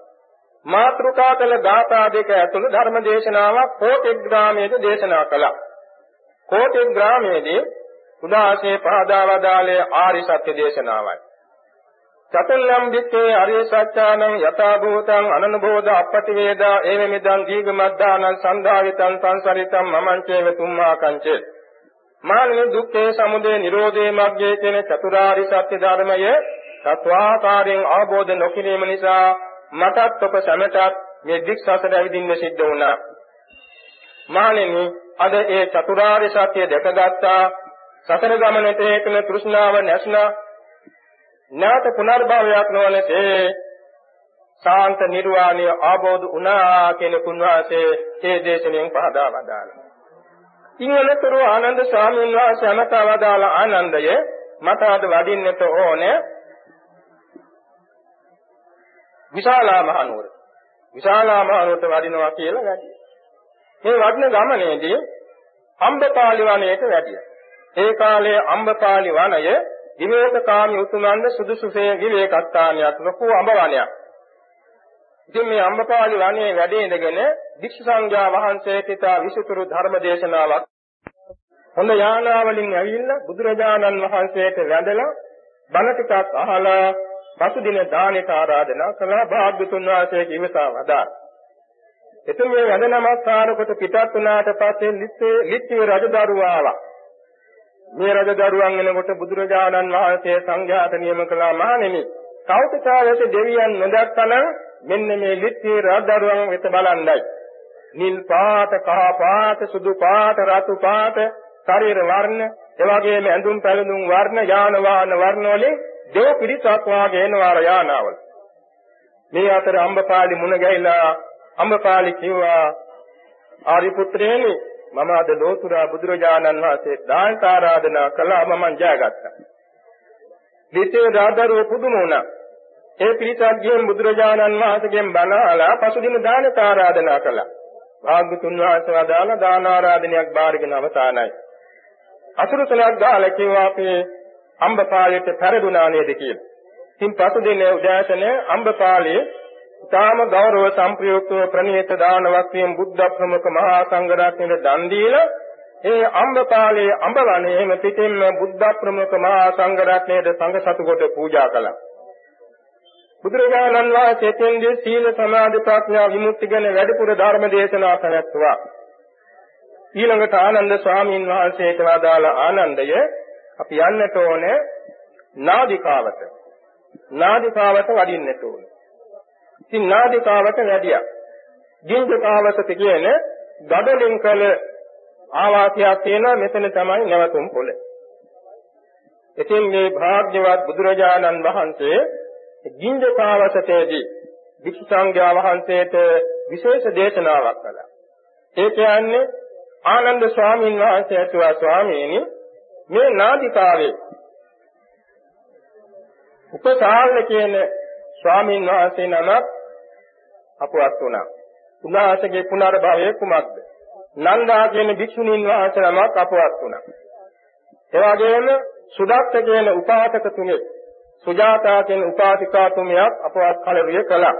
මාත්‍රුකා කළ ගාථා දෙක ඇතුළු ධර්ම දේශනාවක් කෝටි ග්‍රාමයේදී දේශනා කළා. කෝටි ග්‍රාමයේදී උදාසේ පහදා වදාළේ ආරි සත්‍ය දේශනාවයි. චතුල්ලම් විත්තේ අරිය සත්‍යානං යථා භූතං අනනුබෝධ අපටි වේදා ඒවෙමිදං දීගමද්දානං සන්දාවිතං සංසරිතං මමංචේව තුම්මා කංචේ මානව දුක්ඛේ සමුදය නිරෝධේ මග්ගේ කියන චතුරාරි සත්‍ය ධර්මය තත්වාකාරයෙන් අවබෝධ නොකිරීම නිසා මටත් ඔබ සැමටත් මේ දික්සසට ඇවිදින්න සිද්ධ වුණා. මානෙනි අද ඒ චතුරාර්ය සත්‍ය දැකගත්තා. සතර ගමනට හේතුන තෘෂ්ණාව නැස්නා. නැවත පුනර්භවයක් නොවනසේ සාන්ත නිර්වාණය ආબોධ වුණා කියන කුණවාසේ ඒ දේශනෙන් පහදා වදාළා. ඉංගලතරු ආනන්ද ස්වාමීන් වහන්සේ අමතා වදාළ ආනන්දය මට අද වඩින්නට ඕනේ විශාලා මහනුවර. විශාලා මහනුවරට වඩිනවා කියලා වැඩි. මේ වඩන ගමනේදී අම්බපාලි වනයේට වැඩියා. ඒ කාලේ අම්බපාලි වනය විවේකකාමී උතුමන්ද සුදුසුසේ විවේකස්ථානයක් ලොකු අඹ වනයක්. ඉතින් මේ අම්බපාලි වනයේ වැඩ ඉඳගෙන වික්ෂු සංඝයා වහන්සේට ඉතා විසුතුරු ධර්ම දේශනාවක් හොඳ යානාවලින් ඇවිල්ලා බුදුරජාණන් වහන්සේට වැඳලා බණ ටිකක් අහලා පසුදින දානෙට ආරාධනා කළා භාග්‍යතුන් වහන්සේ කිවසා වදාළ. එතුම මේ වැඳ නමස්කාර කොට පිටත් වුණාට පස්සේ ලිච්ඡේ රජදරුවා ආවා. මේ රජදරුවන් එනකොට බුදුරජාණන් වහන්සේ සංඝයාට නියම කළා මහණෙනි කෞතුකාවේත දෙවියන් නොදක්කනම් මෙන්න මේ ලිච්ඡේ රජදරුවන් වෙත බලන්නයි. නිල් පාට කහ පාට සුදු පාට රතු පාට ශරීර වර්ණ එවාගේම ඇඳුම් පැළඳුම් වර්ණ යාන වාහන වර්ණ වලින් දෙව පිරිසක් වාගේ එනවා යානාවල. මේ අතර අම්බපාලි මුණ ගැහිලා අම්බපාලි කිව්වා ආරි පුත්‍රයනි මම අද ලෝතුරා බුදුරජාණන් වහන්සේ දානට ආරාධනා කළා මම ජයගත්තා. දෙතේ රාදරුව පුදුම වුණා. ඒ පිරිසක් ගිහින් බුදුරජාණන් වහන්සේගෙන් බණ අහලා පසුදින දානට ආරාධනා කළා. භාග්‍යතුන් වහන්සේ වදාලා දාන ආරාධනයක් බාරගෙන අවසానයි. අසුරතලයක් ගාලා කිව්වා අපේ අම්බපාලයට පෙරදුනා නේද කියලා. ඉතින් පසුදින උදෑසන අම්බපාලයේ ඊටාම ගෞරව සම්ප්‍රයුක්තව ප්‍රණීත දාන වස්තුයෙන් බුද්ධ ප්‍රමුඛ මහා සංඝ රත්නයේ දන් දීලා ඒ අම්බපාලයේ අම්බවණේම පිටින්ම බුද්ධ ප්‍රමුඛ මහා සංඝ රත්නයේ සංඝ සතු කොට පූජා කළා. බුදුරජාණන් වහන්සේ තෙන්දී සීල සමාධි ප්‍රඥා විමුක්ති ගැන වැඩිපුර ධර්ම දේශනා පැවැත්වුවා. ඊළඟට ආනන්ද ස්වාමීන් වහන්සේට වදාළ ආනන්දය අපි යන්නට ඕනේ නාදිකාවට. නාදිකාවට වඩින්නට ඕනේ. ඉතින් නාදිකාවට වැඩියා. ජීවිකාවසත කියන ගඩලින් කළ ආවාසයක් තියෙනවා මෙතන තමයි නැවතුම් පොළ. ඉතින් මේ භාග්‍යවත් බුදුරජාණන් වහන්සේ ජීවිකාවසතේදී වික්ෂ සංඝයා වහන්සේට විශේෂ දේශනාවක් කළා. ඒ කියන්නේ ආනන්ද ස්වාමීන් වහන්සේ අතුවා ස්වාමීනි මේ නාදිකාවේ උපසාරණ කියන ස්වාමීන් වහන්සේ නමක් අපවත් වුණා. උන්වහන්සේගේ පුනර්භවය කුමක්ද? නන්දා කියන භික්ෂුණීන් වහන්සේ නමක් අපවත් වුණා. ඒ වගේම සුදක්ත කියන උපාසක තුමෙක් සුජාතා කියන උපාසිකා තුමියක් අපවත් කලරිය කළා.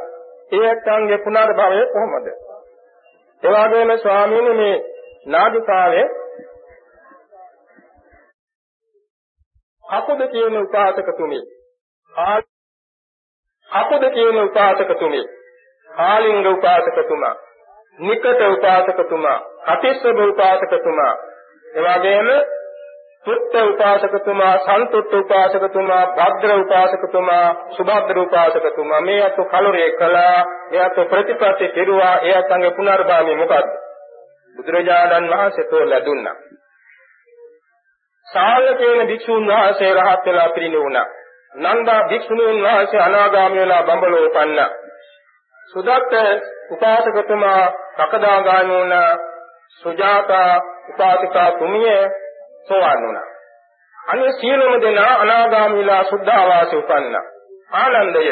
ඒ ඇත්තන්ගේ පුනර්භවය කොහොමද? ඒ වගේම ස්වාමීන් මේ නාදිකාවේ කකුද කියන උපාසක තුමේ කකුද කියන උපාසක තුමේ කාලිංග උපාසකතුමා. නිකට උපාසකතුමා. කටිස්සබ උපාසකතුමා. එවාගෙම සුත්ත උපාසකතුමා සන්තුට්ඨ උපාසකතුමා භද්‍ර උපාසකතුමා සුභද්‍ර උපාසකතුමා. මේ අත කලොරේ කළා ඒ අත ප්‍රතිපත්ති කෙරුවා ඒ අතංගේ පුනර්භාමි මොකද්ද? බුදුරජාණන් වහන්සේ තෝ ලැබුණා. ශාලකේන භික්ෂුන් වහන්සේ රහත් වෙලා පිරිණිවුණා නන්දා භික්ෂුණීන් වහන්සේ අනාගාමී වෙලා බඹලෝ උපන්නා සුදත්ත උපාසකතුමා සකදාගාමී වුණා සුජාතා උපාසිකා තුමිය සෝවාන් වුණා. අනේ සියලුම දෙනා අනාගාමීලා සුද්ධාවාස උපන්නා. ආනන්දය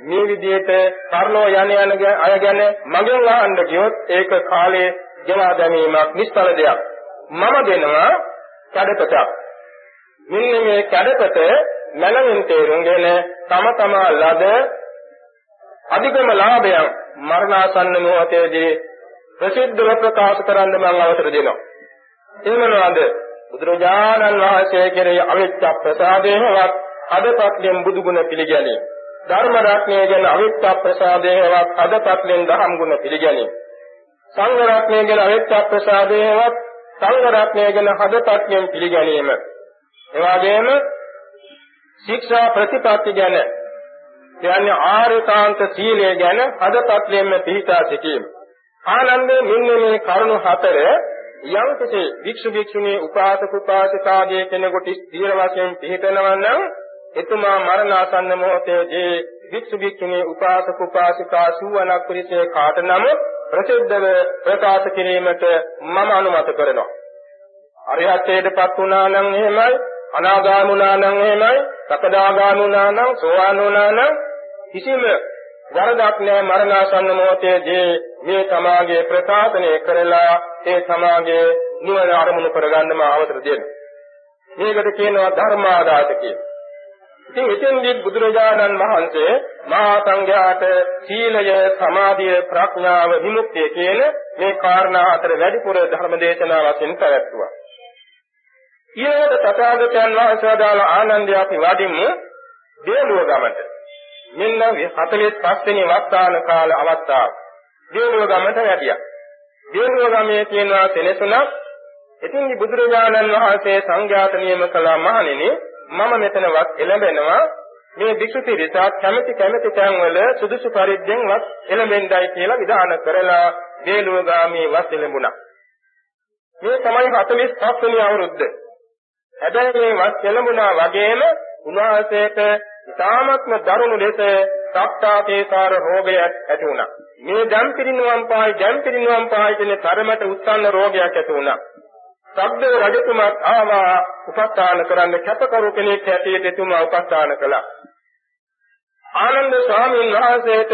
මේ විදිහට කර්ණෝ යන යන අය ගැන මගෙන් අහන්න ගියොත් ඒක කාලේ ගෙවා දැමීමක් නිෂ්ඵල දෙයක්. මම දෙනවා කඩපතක්. මෙන්න මේ කඩපත මනමින් තේරුම්ගෙන තම තමා ලද අධිකම ලාභයන් මරණාසන්න මොහොතේදී ප්‍රසිද්ධව ප්‍රකාශ කරන්න මම අවසර දෙනවා. ඒ මොනවාද? බුදුරජාණන් වහන්සේ කෙරෙහි අවිච්ඡ ප්‍රසාදේවත් අදපත්යෙන් බුදුගුණ පිළිගැනීම. ධර්ම රත්නය ගැන අවිච්ඡ ප්‍රසාදේවත් අදපත්යෙන් දහම් ගුණ පිළිගැනීම. සංඝ රත්නය ගැන අවිච්ඡ ප්‍රසාදේවත් සංඝ රත්නය ගැන අදපත්යෙන් පිළිගැනීම. එවාගෙම ශික්ෂා ප්‍රතිපත්ති ගැන කියන්නේ ආරේකාන්ත සීලය ගැන අදපත්යෙන්ම පිළිපදා සිටීම. ආනන්දේ මෙන්න මේ කරුණු හතර යම් කිසි වික්ෂු වික්ෂුණී උපාසක උපාසිකාගේ කෙනෙකුට ස්ථීර වශයෙන් පිළිපෙනවා නම් එතුමා මරණාසන්න මොහොතේදී වික්ෂු වික්ෂුණී උපාසක උපාසිකා සුවනක් පිළිසේ කාට නම් ප්‍රසිද්ධව ප්‍රකාශ කිරීමට මම අනුමත කරනවා. අරිහත්ත්වයටපත් වුණා නම් එහෙමයි අනාගාමුණා නම් එහෙමයි සකදාගාමුණා නම් සෝවාන් වුණා නම් කිසිම වරදක් නැහැ මරණාසන්න මොහොතේදී මේ සමාගයේ ප්‍රකාශනය කරලා ඒ සමාගයේ නිවන අරමුණු කරගන්න මා අවසර දෙනවා. මේකට කියනවා ධර්මාදාත කියලා. ඉතින් එතෙන්දී බුදුරජාණන් වහන්සේ මහා සංඝයාට සීලය, සමාධිය, ප්‍රඥාව, විමුක්තිය කියන මේ කාරණා හතර වැඩිපුර ධර්ම දේශනා වශයෙන් පැවැත්වුවා. ඊළඟට තථාගතයන් වහන්සේ දාල ආනන්දය අපි වඩිමු දේනුව ගමට. මෙන්න 45 වෙනි වස්තාන කාල අවස්ථාව. දේනුව ගමට වැඩියා. දේනුව ගමේ තියෙනවා සෙනසුණක්. ඉතින් බුදුරජාණන් වහන්සේ සංඝයාත නියම කළා මහණෙනි මම මෙතනවත් එළඹෙනවා මේ භික්ෂු පිරිසක් කැමැති කැමැති තැන්වල සුදුසු පරිද්දෙන් වත් එළඹෙන්නයි කියලා විධාන කරලා දේනුව ගාමී වස් එළඹුණා. මේ තමයි 45 වෙනි අවුරුද්ද. හැබැයි මේ වස් කෙළඹුණා වගේම උන්වහන්සේට ඉතාමත්ම දරුණු ලෙස සක්තාපේකාර රෝගයක් ඇති වුණා. මේ ජම් පිරිනුවම් පායි ජම් පිරිනුවම් පායි කියන තරමට උත්සන්න රෝගයක් ඇති වුණා. සබ්ද රජතුමාත් ආවා උපස්ථාන කරන්න කැපකරු කෙනෙක් හැටියට එතුමා උපස්ථාන කළා. ආනන්ද ස්වාමීන් වහන්සේට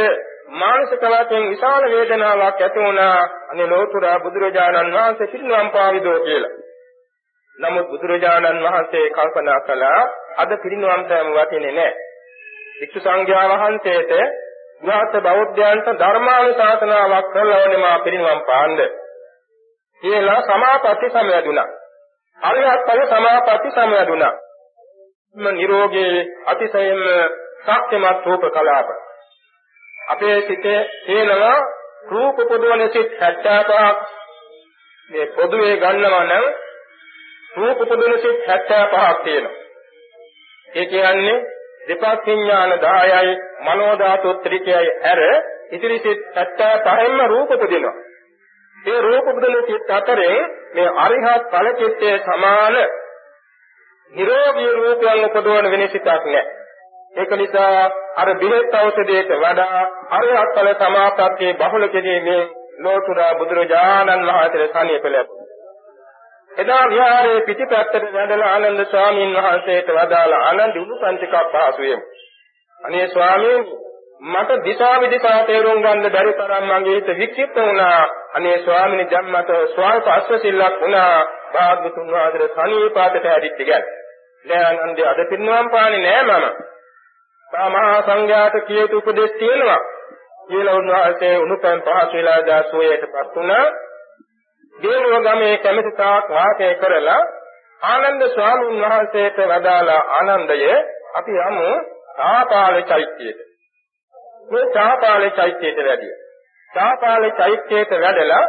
මානසික වශයෙන් විශාල වේදනාවක් ඇති වුණා අනේ ලෝතුරා බුදුරජාණන් වහන්සේ පිරිනවම් පාවිදෝ කියලා. නමුත් බුදුරජාණන් වහන්සේ කල්පනා කළා අද පිරිනවම් පෑම වටින්නේ නැහැ. වික්ෂු සංඝයා වහන්සේට ගෘහස්ත බෞද්ධයන්ට ධර්මානුශාසනාවක් කළා වනේ මා පිරිනවම් පාන්න. කියලා සමාපatti සමයදුණා. අරිහත් ඵල සමාපatti සමයදුණා. ම නිරෝගී අතිශයින්ම ශක්තිමත් රූප කලාප. අපේ සිතේ තියෙනවා රූප පොදවන සිත් 75ක් මේ පොදුවේ ගන්නවා නම් රූප පොදවන සිත් 75ක් තියෙනවා. ඒ කියන්නේ දෙපස් විඥාන 10යි මනෝ ධාතු ත්‍රිකයයි ඇර ඉතිරි සිත් 75න්ම රූප පොදිනවා. ඒ රූප පොදන සිත් අතරේ මේ අරිහත් ඵල චිත්තයේ සමාන නිරෝගී රූපයන් උපදවන වෙන සිතක් නැහැ. ඒක නිසා අර බෙහෙත් ඖෂධයට වඩා අරිහත් ඵල සමාපත්තියේ බහුල කෙරීමේ ලෝතුරා බුදුරජාණන් වහන්සේ සනියප ලැබුණා. එදා විහාරයේ පිටිපැත්තට වැඩලා ආනන්ද ස්වාමීන් වහන්සේට වදාළ ආනන්ද උණු පන්තිකක් පහසුවෙමු. අනේ ස්වාමීන් මට දිශා විදිසා තේරුම් ගන්න බැරි තරම් මගේ හිත වික්ෂිප්ත වුණා. අනේ ස්වාමීනි ධම්මත ස්වල්ප අස්වසිල්ලක් වුණා. භාග්‍යතුන් වහන්සේ සනීපාතට ඇදිච්ච ගැන. නෑ ආනන්දේ අද පින්නම් පාන්නේ නෑ මම. මහා සංඝයාට කියතු උපදෙස් තියෙනවා. කියලා උන්වහන්සේ උණුපැන් පහසු වෙලා දාසෝයටපත් වුණා. දේනුව ගමේ කැමැති තාක් වාසය කරලා ආනන්ද ස්වාමීන් වහන්සේට වදාලා ආනන්දය අපි යමු සාපාල චෛත්‍යයට. මේ සාපාල චෛත්‍යයට වැඩිය. සාපාල චෛත්‍යයට වැඩලා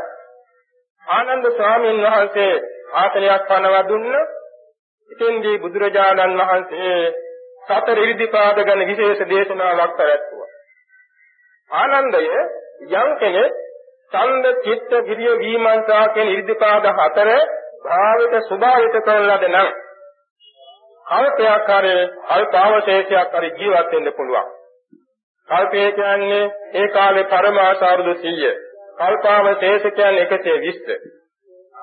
ආනන්ද ස්වාමීන් වහන්සේ ආසනයක් පනවා දුන්න. ඉතින්දී බුදුරජාණන් වහන්සේ සතර ඉරිදිපාද ගැන විශේෂ දේශනාවක් පැවැත්වුවා. ආනන්දය යම් කෙනෙක් ඡන්ද චිත්ත විරිය විමර්ශා කියන ඉරිදිපාද හතර භාවිත ස්වභාවිත කරන ලද නම් කල්පයක් හරි අල්පාවශේෂයක් හරි ජීවත් වෙන්න පුළුවන්. කල්පය කියන්නේ ඒ කාලේ පරමාසාරුදු 100. කල්පාවශේෂ කියන්නේ 120.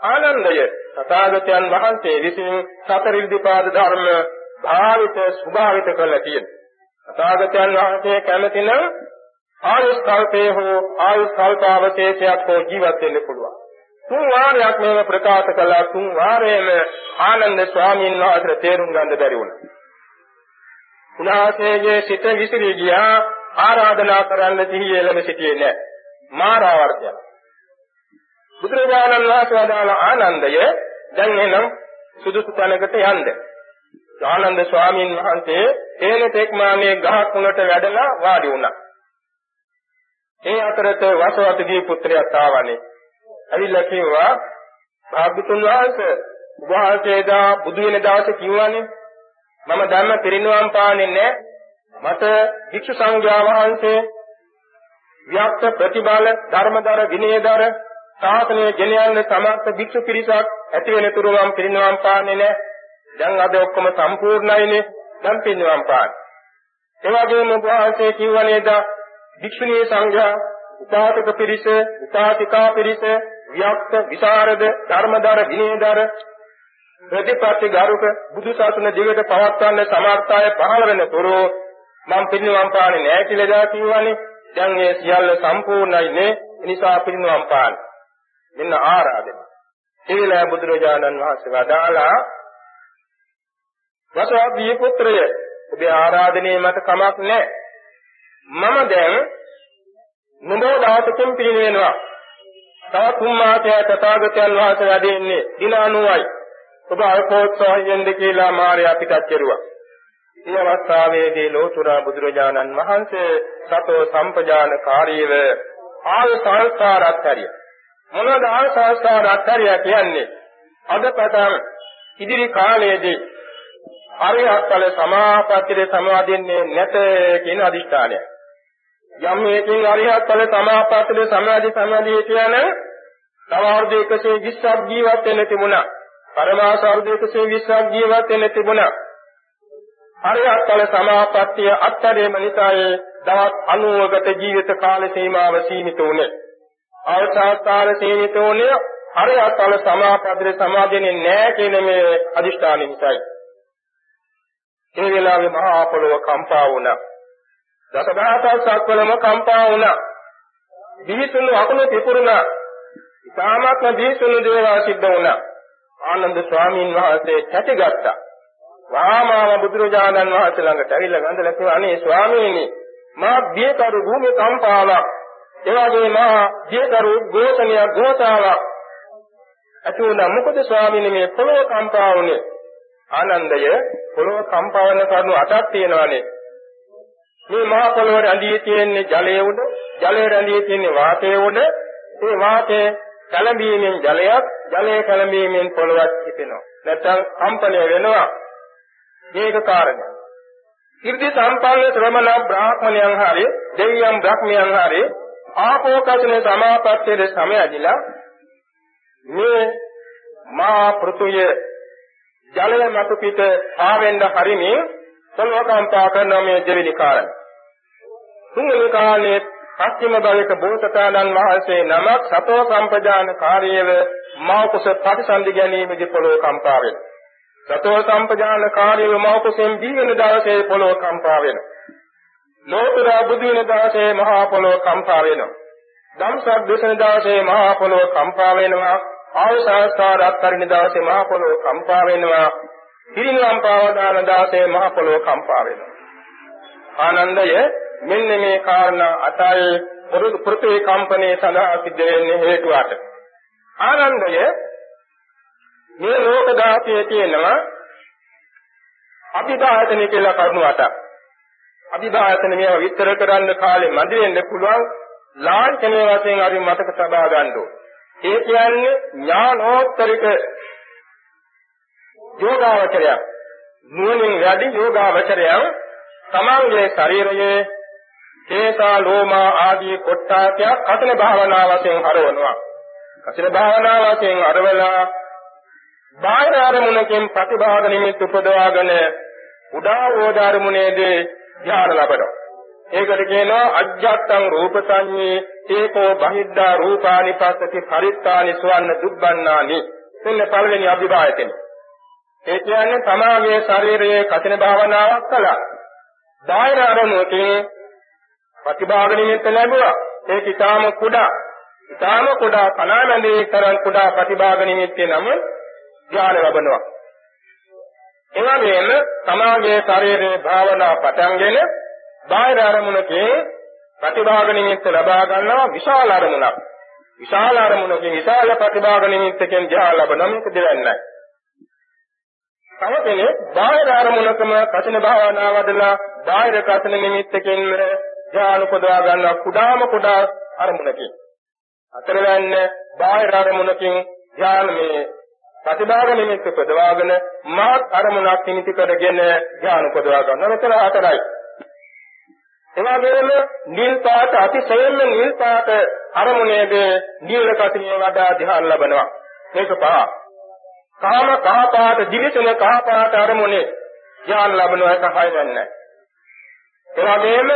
ආනන්දය තථාගතයන් වහන්සේ විසින් සතර ඉරිදිපාද ධර්ම භාවිත ස්වභාවිත කරලා තියෙනවා. තථාගතයන් වහන්සේ කැමති නම් ආයුෂ් කල්පේ හෝ ආයුෂ් කල්පාවශේෂයක් හෝ ජීවත් වෙන්න පුළුවන්. තුන් වාරයක් මේව ප්‍රකාශ කළා තුන් වාරයේම ආනන්ද ස්වාමීන් වහන්සේ තේරුම් ගන්න බැරි වුණා. උන්වහන්සේගේ සිත විසිරී ගියා ආරාධනා කරන්න සිහියෙලම සිටියේ නැහැ. මාරාවර්තය. බුදුරජාණන් වහන්සේ වදාළ ආනන්දය දැන් එනම් සුදුසු තැනකට යන්න. ආනන්ද ස්වාමීන් වහන්සේ තේන තෙක්මානේ ගහක් උනට වැඩලා වාඩි වුණා. ඒ අතරත වසවතගේ පුත්‍රයාත් ආවනේ. ඇවිල්ලා කිව්වා භාග්‍යතුන් වහන්සේ උභාසේදා බුදු වෙන දවසේ කිව්වනේ මම ධර්ම පිරිනුවම් පාන්නේ නැහැ. මට භික්ෂු සංඝයා වහන්සේ ව්‍යාප්ත ප්‍රතිබල ධර්මදර විනයදර සාසනය ගෙන යන්න සමර්ථ භික්ෂු පිරිසක් ඇති වෙන තුරු මම පිරිනුවම් පාන්නේ නැහැ. දැන් අද ඔක්කොම සම්පූර්ණයිනේ. දැන් පිරිනුවම් පාන්නේ. ඒ වගේම උභාසයේ කිව්වනේද භික්ෂුණී සංඝයා උපාසක පිරිස, උපාසිකා පිරිස, වික්ත විසරද, ධර්මදර, විනයදර ප්‍රතිපත්ති ගරුක බුදු සසුන දිගට පවත්වන්න සමර්ථය පහළ වෙන තුරු මම පිරිනිවන් පාන්නේ නැහැ කියලා දා කිව්වනේ. දැන් මේ සියල්ල සම්පූර්ණයි නේ. ඒ නිසා පිරිනිවන් පාන්න. මෙන්න ආරාධන. ඒ වෙලාව බුදුරජාණන් වහන්සේ වදාලා වසාබී පුත්‍රය ඔබේ ආරාධනයේ මට කමක් නැහැ. මම දැන් නුඹ දවසකින් පිළිවෙනවා. තව තුන් මාසයක් තථාගතයන් වහන්සේ වැඩෙන්නේ දින 90යි. ඔබ අල්පෝත්සවයෙන් කියලා මාර්යා පිටත් කෙරුවා. මේ අවස්ථාවේදී ලෝතුරා බුදුරජාණන් වහන්සේ සතෝ සම්පජානකාරීව ආය සංස්කාරාත්තරය මොනවාද ආය සංස්කාරාත්තරය කියන්නේ අද පටන් ඉදිරි කාලයේදී අරිහත්ඵල සමාපත්තියේ සමාදින්නේ නැත කියන අදිෂ්ඨානය. යම් මේකෙන් අරිහත් ඵල සමාපත්තිය සමාධි සමාධිය කියන තව අවුරුදු 120ක් ජීවත් වෙන්න තිබුණා. පරමාස අවුරුදු 120ක් ජීවත් වෙන්න තිබුණා. අරිහත් ඵල සමාපත්තිය අත්තරේම නිසායේ දවස් 90කට ජීවිත කාල සීමාව සීමිත වුණේ. අවසාස්කාර සීමිත වුණේ අරිහත් ඵල සමාපත්තිය සමාදින්නේ නැහැ කියන මේ අදිෂ්ඨානෙ නිසායි. ඒ වෙලාවේ මහා පොළොව කම්පා වුණා. දසදහසක් සක්වලම කම්පා වුණා. බිහිසුණු අකුණු පිපුරුණා. ඉතාමත්ම බිහිසුණු දේවල් සිද්ධ වුණා. ආනන්ද ස්වාමීන් වහන්සේ කැටිගත්තා. වාමාව බුදුරජාණන් වහන්සේ ළඟට ඇවිල්ලා ගඳලා කිව්වා අනේ ස්වාමීනි මා බියකරු භූමි කම්පාවක් එවාගේ මා බියකරු ගෝතනිය ගෝතාවක් ඇති වුණා මොකද ස්වාමීනි මේ පොළොව කම්පා වුනේ ආනන්දය පොළොව කම්පා වෙන කරුණු අටක් තියෙනවානේ මේ මහ පොළොව රැඳී තියෙන්නේ ජලයේ උඩ ජලයේ රැඳී තියෙන්නේ වාතයේ උඩ. ඒ වාතයේ කලඹීමෙන් ජලයක් ජලයේ කලඹීමෙන් පොළොවක් හිතෙනවා. නැත්නම් කම්පණය වෙනවා. මේක කාරණා. ඉර්ධි සම්පන්න ශ්‍රමණ බ්‍රාහ්මණයන් හරි දෙවියන් බ්‍රහ්මයන් හරි ආපෝකසන සමාපත්තේ සමයදිලා මේ මා පෘථුය ජලය මතු පිට ආවෙන්න හරිමින් සල්වකම්පා කරන මේ දෙවිලි කාරණා. තුන්වෙනි කාලයේ පස්චිම භවික බෝසතාණන් වහන්සේ නමක් සතෝ සම්පජාන කාර්යව මා කුස ප්‍රතිසන්දි ගැනීමේදී පොළොව කම්පා වෙනවා. සතෝ සම්පජාන කාර්යව මා කුසෙන් දීගෙන දවසේ පොළොව කම්පා වෙනවා. ලෝතර බුදු වෙන දවසේ මහා පොළොව කම්පා වෙනවා. ධම්සක් දේශන දවසේ මහා පොළොව කම්පා වෙනවා. ආයසාස්කාර අත්තරින දවසේ මහා පොළොව කම්පා වෙනවා. පිරිනිවන් පාවදාන දවසේ මහා පොළොව කම්පා වෙනවා. ආනන්දය මෙන්න මේ කාරණා අටයි පෘථිවි කම්පනයේ සඳහා සිද්ධ වෙන්නේ හේතු අට. ආනන්දය මේ ලෝක ධාතුවේ තියෙනවා අභිදායතන කියලා කරුණු අටක්. අභිදායතන මේවා විස්තර කරන්න කාලේ මදි වෙන්න පුළුවන් ලාංඡනීය වශයෙන් අරින් මතක තබා ගන්න ඕන. ඒ කියන්නේ ඥානෝත්තරික යෝගාවචරයක්. නුවණින් වැඩි යෝගාවචරයක් තමන්ගේ ශරීරයේ කේසා ලෝමා ආදී කොට්ටාකයක් කතන භාවනා වශයෙන් හරවනවා. කතන භාවනා වශයෙන් අරවලා බාහිර අරමුණකින් ප්‍රතිභාග නිමිත්ත උපදවාගෙන උදා වෝදාරමුණේදී ධ්‍යාන ලබනවා. ඒකට කියනවා අජ්ජත්තං රූප සංඤේ ඒකෝ බහිද්ධා රූපානි පස්සති පරිත්තානි සවන්න දුබ්බන්නානි. මෙන්න පළවෙනි අභිභායතෙන. ඒ කියන්නේ තමාගේ ශරීරයේ කතින භාවනාවක් කළා. බාහිර අරමුණකින් ප්‍රතිභාග නිමිත්ත ලැබුවා. ඒක ඊටාම කුඩා. ඊටාම කුඩා කලානන්දේ තරම් කුඩා ප්‍රතිභාග නිමිත්තේ නම ඥාන ලැබනවා. එවැගේම තමාගේ ශරීරයේ භාවනා පටන්ගෙන බාහිර අරමුණකින් ප්‍රතිභාග නිමිත්ත ලබා ගන්නවා විශාල අරමුණක්. විශාල අරමුණකින් විශාල ප්‍රතිභාග නිමිත්තකින් ඥාන ලබන මේක දෙවන්නයි. තව කෙනෙක් බාහිර අරමුණකම කසින භාවනා වදලා බාහිර කසින නිමිත්තකින් ඥාන උපදවා ගන්නවා කුඩාම කුඩා අරමුණකින්. අතරවැන්න බාහිර අරමුණකින් ඥාන මේ ප්‍රතිභාග නිමිත්ත උපදවාගෙන මාත් අරමුණක් නිමිති කරගෙන ඥාන උපදවා ගන්නවා. මෙතන හතරයි. එවාගෙම නිල් පාට අතිශයින්ම නිල් පාට අරමුණේදී නිල් කසිනිය වඩා ධ්‍යාන ලබනවා. මේක පහ. කාම කහ පාට දිවිසන කහ පාට අරමුණේ ධ්‍යාන ලබනවා එක හය වෙන්නේ. එවාගෙම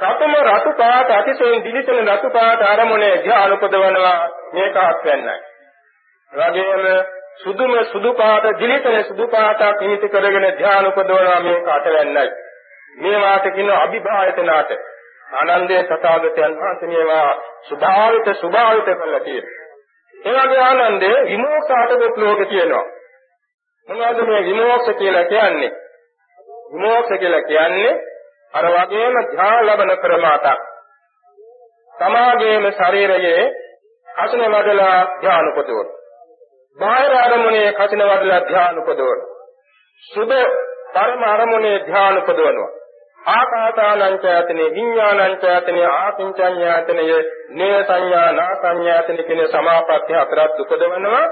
සතුම රතු පාට අතිශයින් දිලිසෙන රතු පාට අරමුණේ ධ්‍යාන උපදවනවා මේක හත් වෙන්නයි. එවාගෙම සුදුම සුදු පාට දිලිසෙන සුදු පාටක් නිමිති කරගෙන ධ්‍යාන උපදවනවා මේක අට වෙන්නයි. මේ වාට කියන අභිභායතනාට ආනන්දේ තථාගතයන් වහන්සේ මේවා සුභාවිත සුභාවිත කරලා තියෙනවා. ඒ වගේ ආනන්දේ විමෝක්ෂාටක ලෝකේ තියෙනවා. මොනවද මේ විමෝක්ෂ කියලා කියන්නේ? විමෝක්ෂ කියලා කියන්නේ අර වගේම ධ්‍යාන ලබන ක්‍රමයක්. තමාගේම ශරීරයේ කසින වඩලා ධ්‍යාන උපදවන. බාහිර අරමුණේ කසින වඩලා ධ්‍යාන උපදවන. සුබ පරම අරමුණේ ධ්‍යාන උපදවනවා. ආකාසානංචයතනේ විඥානංචයතනේ ආකින්චඤ්ඤාතනේ නේය සංඥා නා සංඥාතනේ කියන සමාපත්තිය හතරක් උපදවනවා.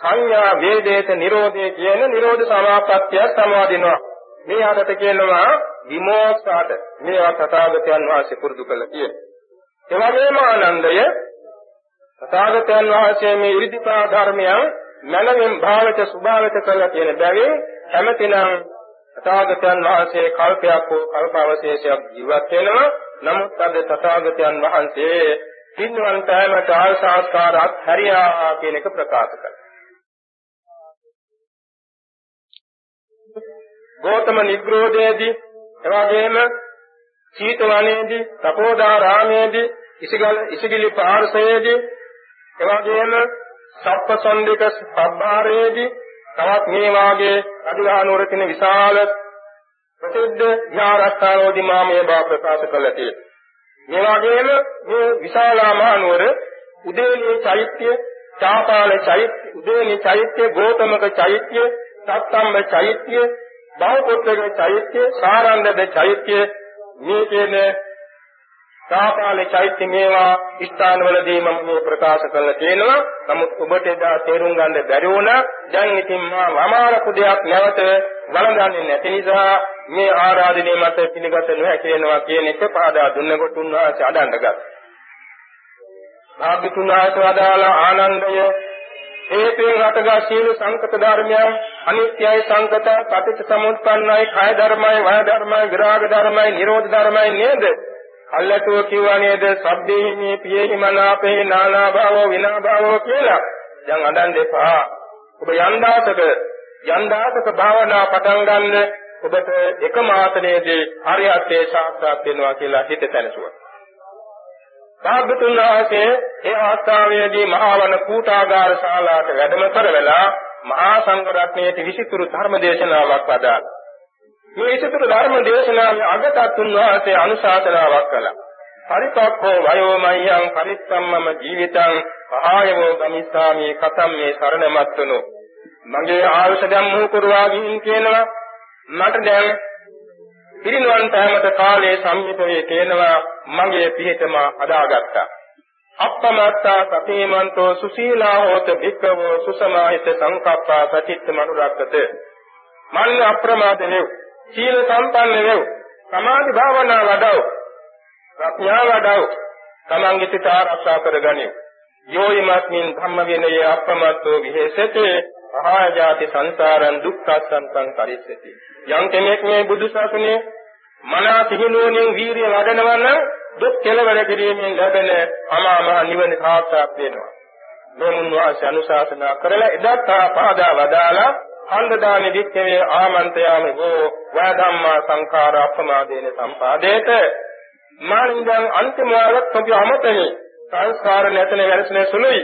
සංඥා වේදේත නිරෝධය කියන නිරෝධ සමාපත්තිය සමාදිනවා. මේ අතට කියනවා විමෝක්ෂාට මේවා තථාගතයන් වහන්සේ පුරුදු කළ කියන. ඒ වගේම ආනන්දය තථාගතයන් වහන්සේ මේ ඉරිදිපා ධර්මයන් මනමින් භාවිත ස්වභාවිත කළ කියන බැවින් හැමතිනම් තථාගතයන් වහන්සේ කල්පයක් හෝ කල්පාවශේෂයක් ජීවත් වෙනවා. නමුත් අද තථාගතයන් වහන්සේ පින්වන්ත හැමත ආශාස්කාරات හරියා කියන එක ප්‍රකාශ කළා. ගෝතම නිග්‍රෝධයේදී එවාගෙම සීතවනේදී, තපෝදාරාමේදී, ඉසිගල ඉසිගිලි පාර්ශවයේදී, එවැගේම සප්පසන්දික සබ්බාරයේදී තවත් මේ වාගේ අදිලානුවර තියෙන විශාල ප්‍රසිද්ධ ඥානස්ථානෝදී මා මේ බව ප්‍රකාශ කළා කියලා. මේ වගේම මේ විශාලා මහනුවර උදේනී චෛත්‍ය, චාපාල චෛත්‍ය, උදේනී චෛත්‍ය, ගෝතමක චෛත්‍ය, සත්තම්බ චෛත්‍ය, බහුපුත්‍රක චෛත්‍ය, සාරන්දද චෛත්‍ය මේ කියන සාපාලේ චෛත්‍ය මේවා ස්ථානවලදී මම මේ ප්‍රකාශ කරලා තියෙනවා. නමුත් ඔබට එදා තේරුම් ගන්න බැරි වුණා. දැන් ඉතින් මා වමාරපු දෙයක් නැවත වළඳන්නේ නැති නිසා මේ ආරාධනය මත පිළිගත නොහැකි වෙනවා කියන එක පාදා දුන්නකොට උන්වහන්සේ අඩන්න ගත්තා. භාග්‍යතුන් වහන්සේ වදාළ ආනන්දය හේතුන් හටගා සීල සංකත ධර්මයන් අනිත්‍යයි සංකත පටිච්ච සමුප්පන්නයි කාය ධර්මයි වාය ධර්මයි විරාග ධර්මයි නිරෝධ ධර්මයි නේද? කල්ලාතෝ කිව්වා නේද? සබ්බේ මේ පියේහි මනාපේ නානා භාවෝ විනා භාවෝ කියලා. දැන් අඳන් දෙපා. ඔබ යන්දාසක යන්දාසක භාවනා පටන් ගන්න ඔබට එක මාසයේදී හරියත්තේ සාක්ෂාත් වෙනවා කියලා හිත තැනසුවා භාග්‍යතුන් වහන්සේ ඒ අවස්ථාවේදී මහා වන කූටාගාර ශාලාවට වැඩම කරවලා මහා සංඝ රත්නයේ විසිතුරු ධර්ම දේශනාවක් වදාළා. මේ විසිතුරු ධර්ම දේශනාවේ අගතත් උන්වහන්සේ අනුශාසනාවක් කළා. පරිපක්ඛෝ වයෝමයං පරිස්සම්මම ජීවිතං පහයවෝ ගමිස්සාමි කතම් මේ සරණමත්තුනු මගේ ආයුෂ දැන් මුහු කරවා ගින් කියනවා මට දැන් පිරිනුවන් පෑමට කාලයේ සම්මිත වේ කියනවා මගේ පිහිටම හදාගත්තා. අප්පමත්තා සතේමන්තෝ සුසීලා හෝත භික්ඛවෝ සුසමාහිත සංකප්පා ප්‍රතිත්ත මනුරක්කත. මන්න අප්‍රමාද වේ. සීල සම්පන්න වේ. සමාධි භාවනා වඩව. ප්‍රඥා වඩව. තමන්ගේ සිත ආරක්ෂා කරගනිව්. යෝයිමස්මින් ධම්ම විනයේ අප්‍රමත්තෝ විහෙසතේ පහාජාති සංසාරං දුක්ඛසන්තං කරිස්සති යම් කෙනෙක් මේ බුදු සසුනේ මනා සිහිනුවණින් වීරිය වඩනවා නම් දුක් කෙලවර කිරීමෙන් ලැබෙන අමා මහ නිවන සාක්ෂාත් වෙනවා. මේ මුන්වාස අනුශාසනා කරලා එදත් පාදා වදාලා හන්දදානි වික්කවේ ආමන්ත්‍යාම හෝ වදම්මා සංඛාර අප්‍රමාදේන සම්පාදේත මානින්දන් අන්තිම වරක් ඔබ අමතනේ සංස්කාර නැතන වැරසෙන සුළුයි.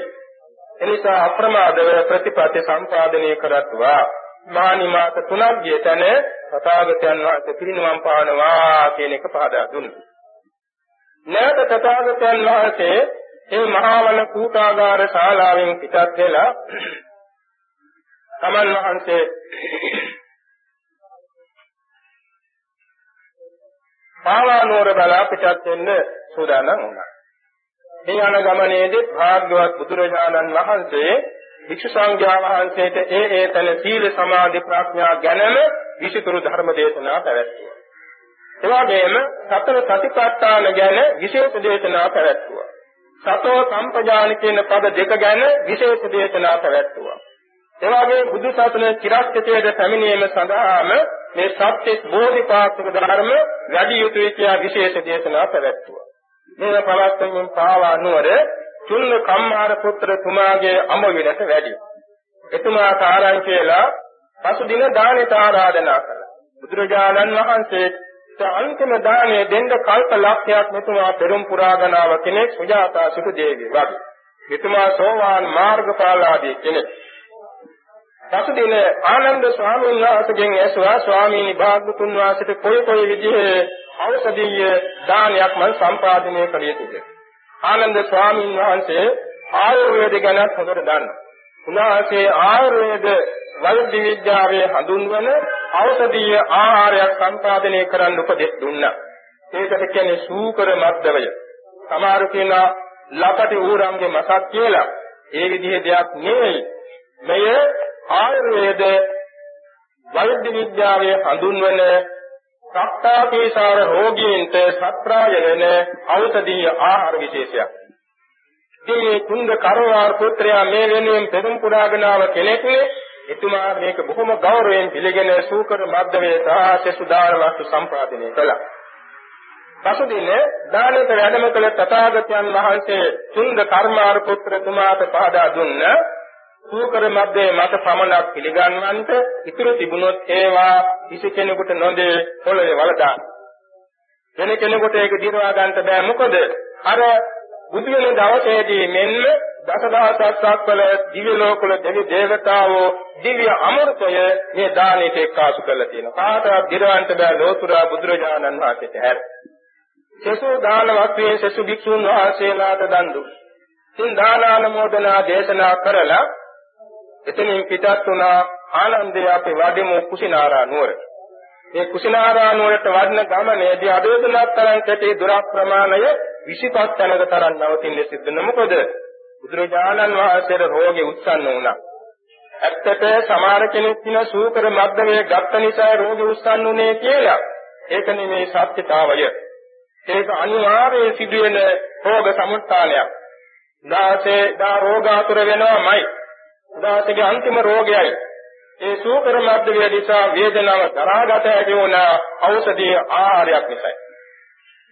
එනිසා අප්‍රමාදව ප්‍රතිපත්ති සම්පාදනය කරත්වා මානිමාත තුනක් ගියතන තථාගතයන් වහන්සේ පිරිනිවන් පානවා කියන එක පහදා දුන්නා. නැවත තථාගතයන් වහන්සේ ඒ මහා වන කූටාගාර ශාලාවෙන් පිටත් වෙලා තමන් වහන්සේ පාවානුවර බලා පිටත් වෙන්න සූදානම් වුණා. මේ යන ගමනේදී භාග්‍යවත් බුදුරජාණන් වහන්සේ වික්ෂු සංඝයා වහන්සේට ඒ ඒ තන සීල සමාධි ප්‍රඥා ගැනම විසිතුරු ධර්ම දේශනා පැවැත්වුවා. ඒ වගේම සතර සතිපට්ඨාන ගැන විශේෂ දේශනා පැවැත්වුවා. සතෝ සම්පජාන කියන පද දෙක ගැන විශේෂ දේශනා පැවැත්වුවා. ඒ වගේ බුදු සසුනේ චිරස්ථිතයේ පැමිණීම සඳහාම මේ සත්‍ය බෝධිපාක්ෂික ධර්ම වැඩි යුතුය කියා විශේෂ දේශනා පැවැත්වුවා. මේ පවත්වමින් පාවා නුවර චුල්ල කම්මාර පුත්‍ර තුමාගේ අඹ විලට වැඩි. එතුමාට ආරංචි වෙලා පසුදින දානෙට ආරාධනා කළා. බුදුරජාණන් වහන්සේ අන්තිම දාණය දෙන්න කල්ප ලක්ෂයක් මෙතුමා පෙරම් පුරාගනාව කෙනෙක් සුජාතා සුදු දේවිය වගේ. මෙතුමා සෝවාන් මාර්ගඵල ආදී කෙනෙක්. පසුදින ආනන්ද ස්වාමීන් වහන්සේගෙන් ඇසුවා ස්වාමීනි භාග්‍යතුන් වහන්සේට කොයි කොයි විදිහේ ඖෂධීය දානයක් මම සම්පාදනය කළ යුතුද? ආනන්ද ස්වාමීන් වහන්සේ ආයුර්වේද ගැන හොඳට දන්නවා. උන්වහන්සේ ආයුර්වේද වෛද්‍ය විද්‍යාවේ හඳුන්වන ඖෂධීය ආහාරයක් සම්පාදනය කරන්න උපදෙස් දුන්නා. ඒකට කියන්නේ සූකර මද්දවය. සමහර කියනවා ලපටි ඌරන්ගේ මසක් කියලා. ඒ විදිහේ දෙයක් නෙවෙයි. මෙය ආයුර්වේද වෛද්‍ය විද්‍යාවේ හඳුන්වන සත්තාපේසාර රෝගීන්ට සත්‍රාය වෙන ඖෂධීය ආහාර විශේෂයක්. ඉතින් කුංග කරවාර පුත්‍රයා මේ වෙනුවෙන් පෙරම් පුරාගෙන ආව කෙනෙක්නේ එතුමා මේක බොහොම ගෞරවයෙන් පිළිගෙන සූකර මද්දවේ සාහස සුදාන වස්තු සම්පාදනය කළා. පසුදින දානයට වැඩම කළ තථාගතයන් වහන්සේ කුංග කර්මාර පුත්‍රතුමාට පහදා දුන්න සූකර මැද්දේ මත පමණක් පිළිගන්වන්ට ඉතුරු තිබුණොත් ඒවා කිසි කෙනෙකුට නොදේ පොළවේ වලදාන. වෙන කෙනෙකුට ඒක දිරවා ගන්න බෑ මොකද අර බුදු වෙන දවසේදී මෙන්න දසදහසක් සක්වල දිව්‍ය ලෝකවල දෙවි දේවතාවෝ දිව්‍ය අමෘතය මේ දානෙට එක්කාසු කරලා තියෙනවා. කාටවත් දිරවන්න බෑ ලෝතුරා බුදුරජාණන් වහන්සේට හැර. සසු දාන වස්තුවේ සසු භික්ෂුන් වහන්සේලාට දන් දුන්නා. ඉතින් දානානුමෝදනා දේශනා කරලා එතනින් පිටත් වුණා ආනන්දය අපේ වඩිමු කුසිනාරා නුවරට. මේ කුසිනාරා නුවරට වඩන ගමනේදී අදෝදනක් තරම් කැටි දුර ප්‍රමාණය 25 තැනක තරම් නවතින්න සිද්ධ වෙන මොකද බුදුරජාණන් වහන්සේට රෝගේ උත්සන්න වුණා. ඇත්තට සමහර කෙනෙක් කියන සූකර මද්දමේ ගත්ත නිසා රෝගේ උත්සන්න උනේ කියලා. ඒක නෙමේ සත්‍යතාවය. ඒක අනිවාර්යයෙන් සිදුවෙන රෝග සමුත්ථානයක්. දාසේ දා රෝගාතුර වෙනවමයි. දාසේගේ අන්තිම රෝගයයි. ඒ සූකර මද්දමේ නිසා වේදනාව දරාගත හැකි වුණ ඖෂධීය ආහාරයක් නිසායි.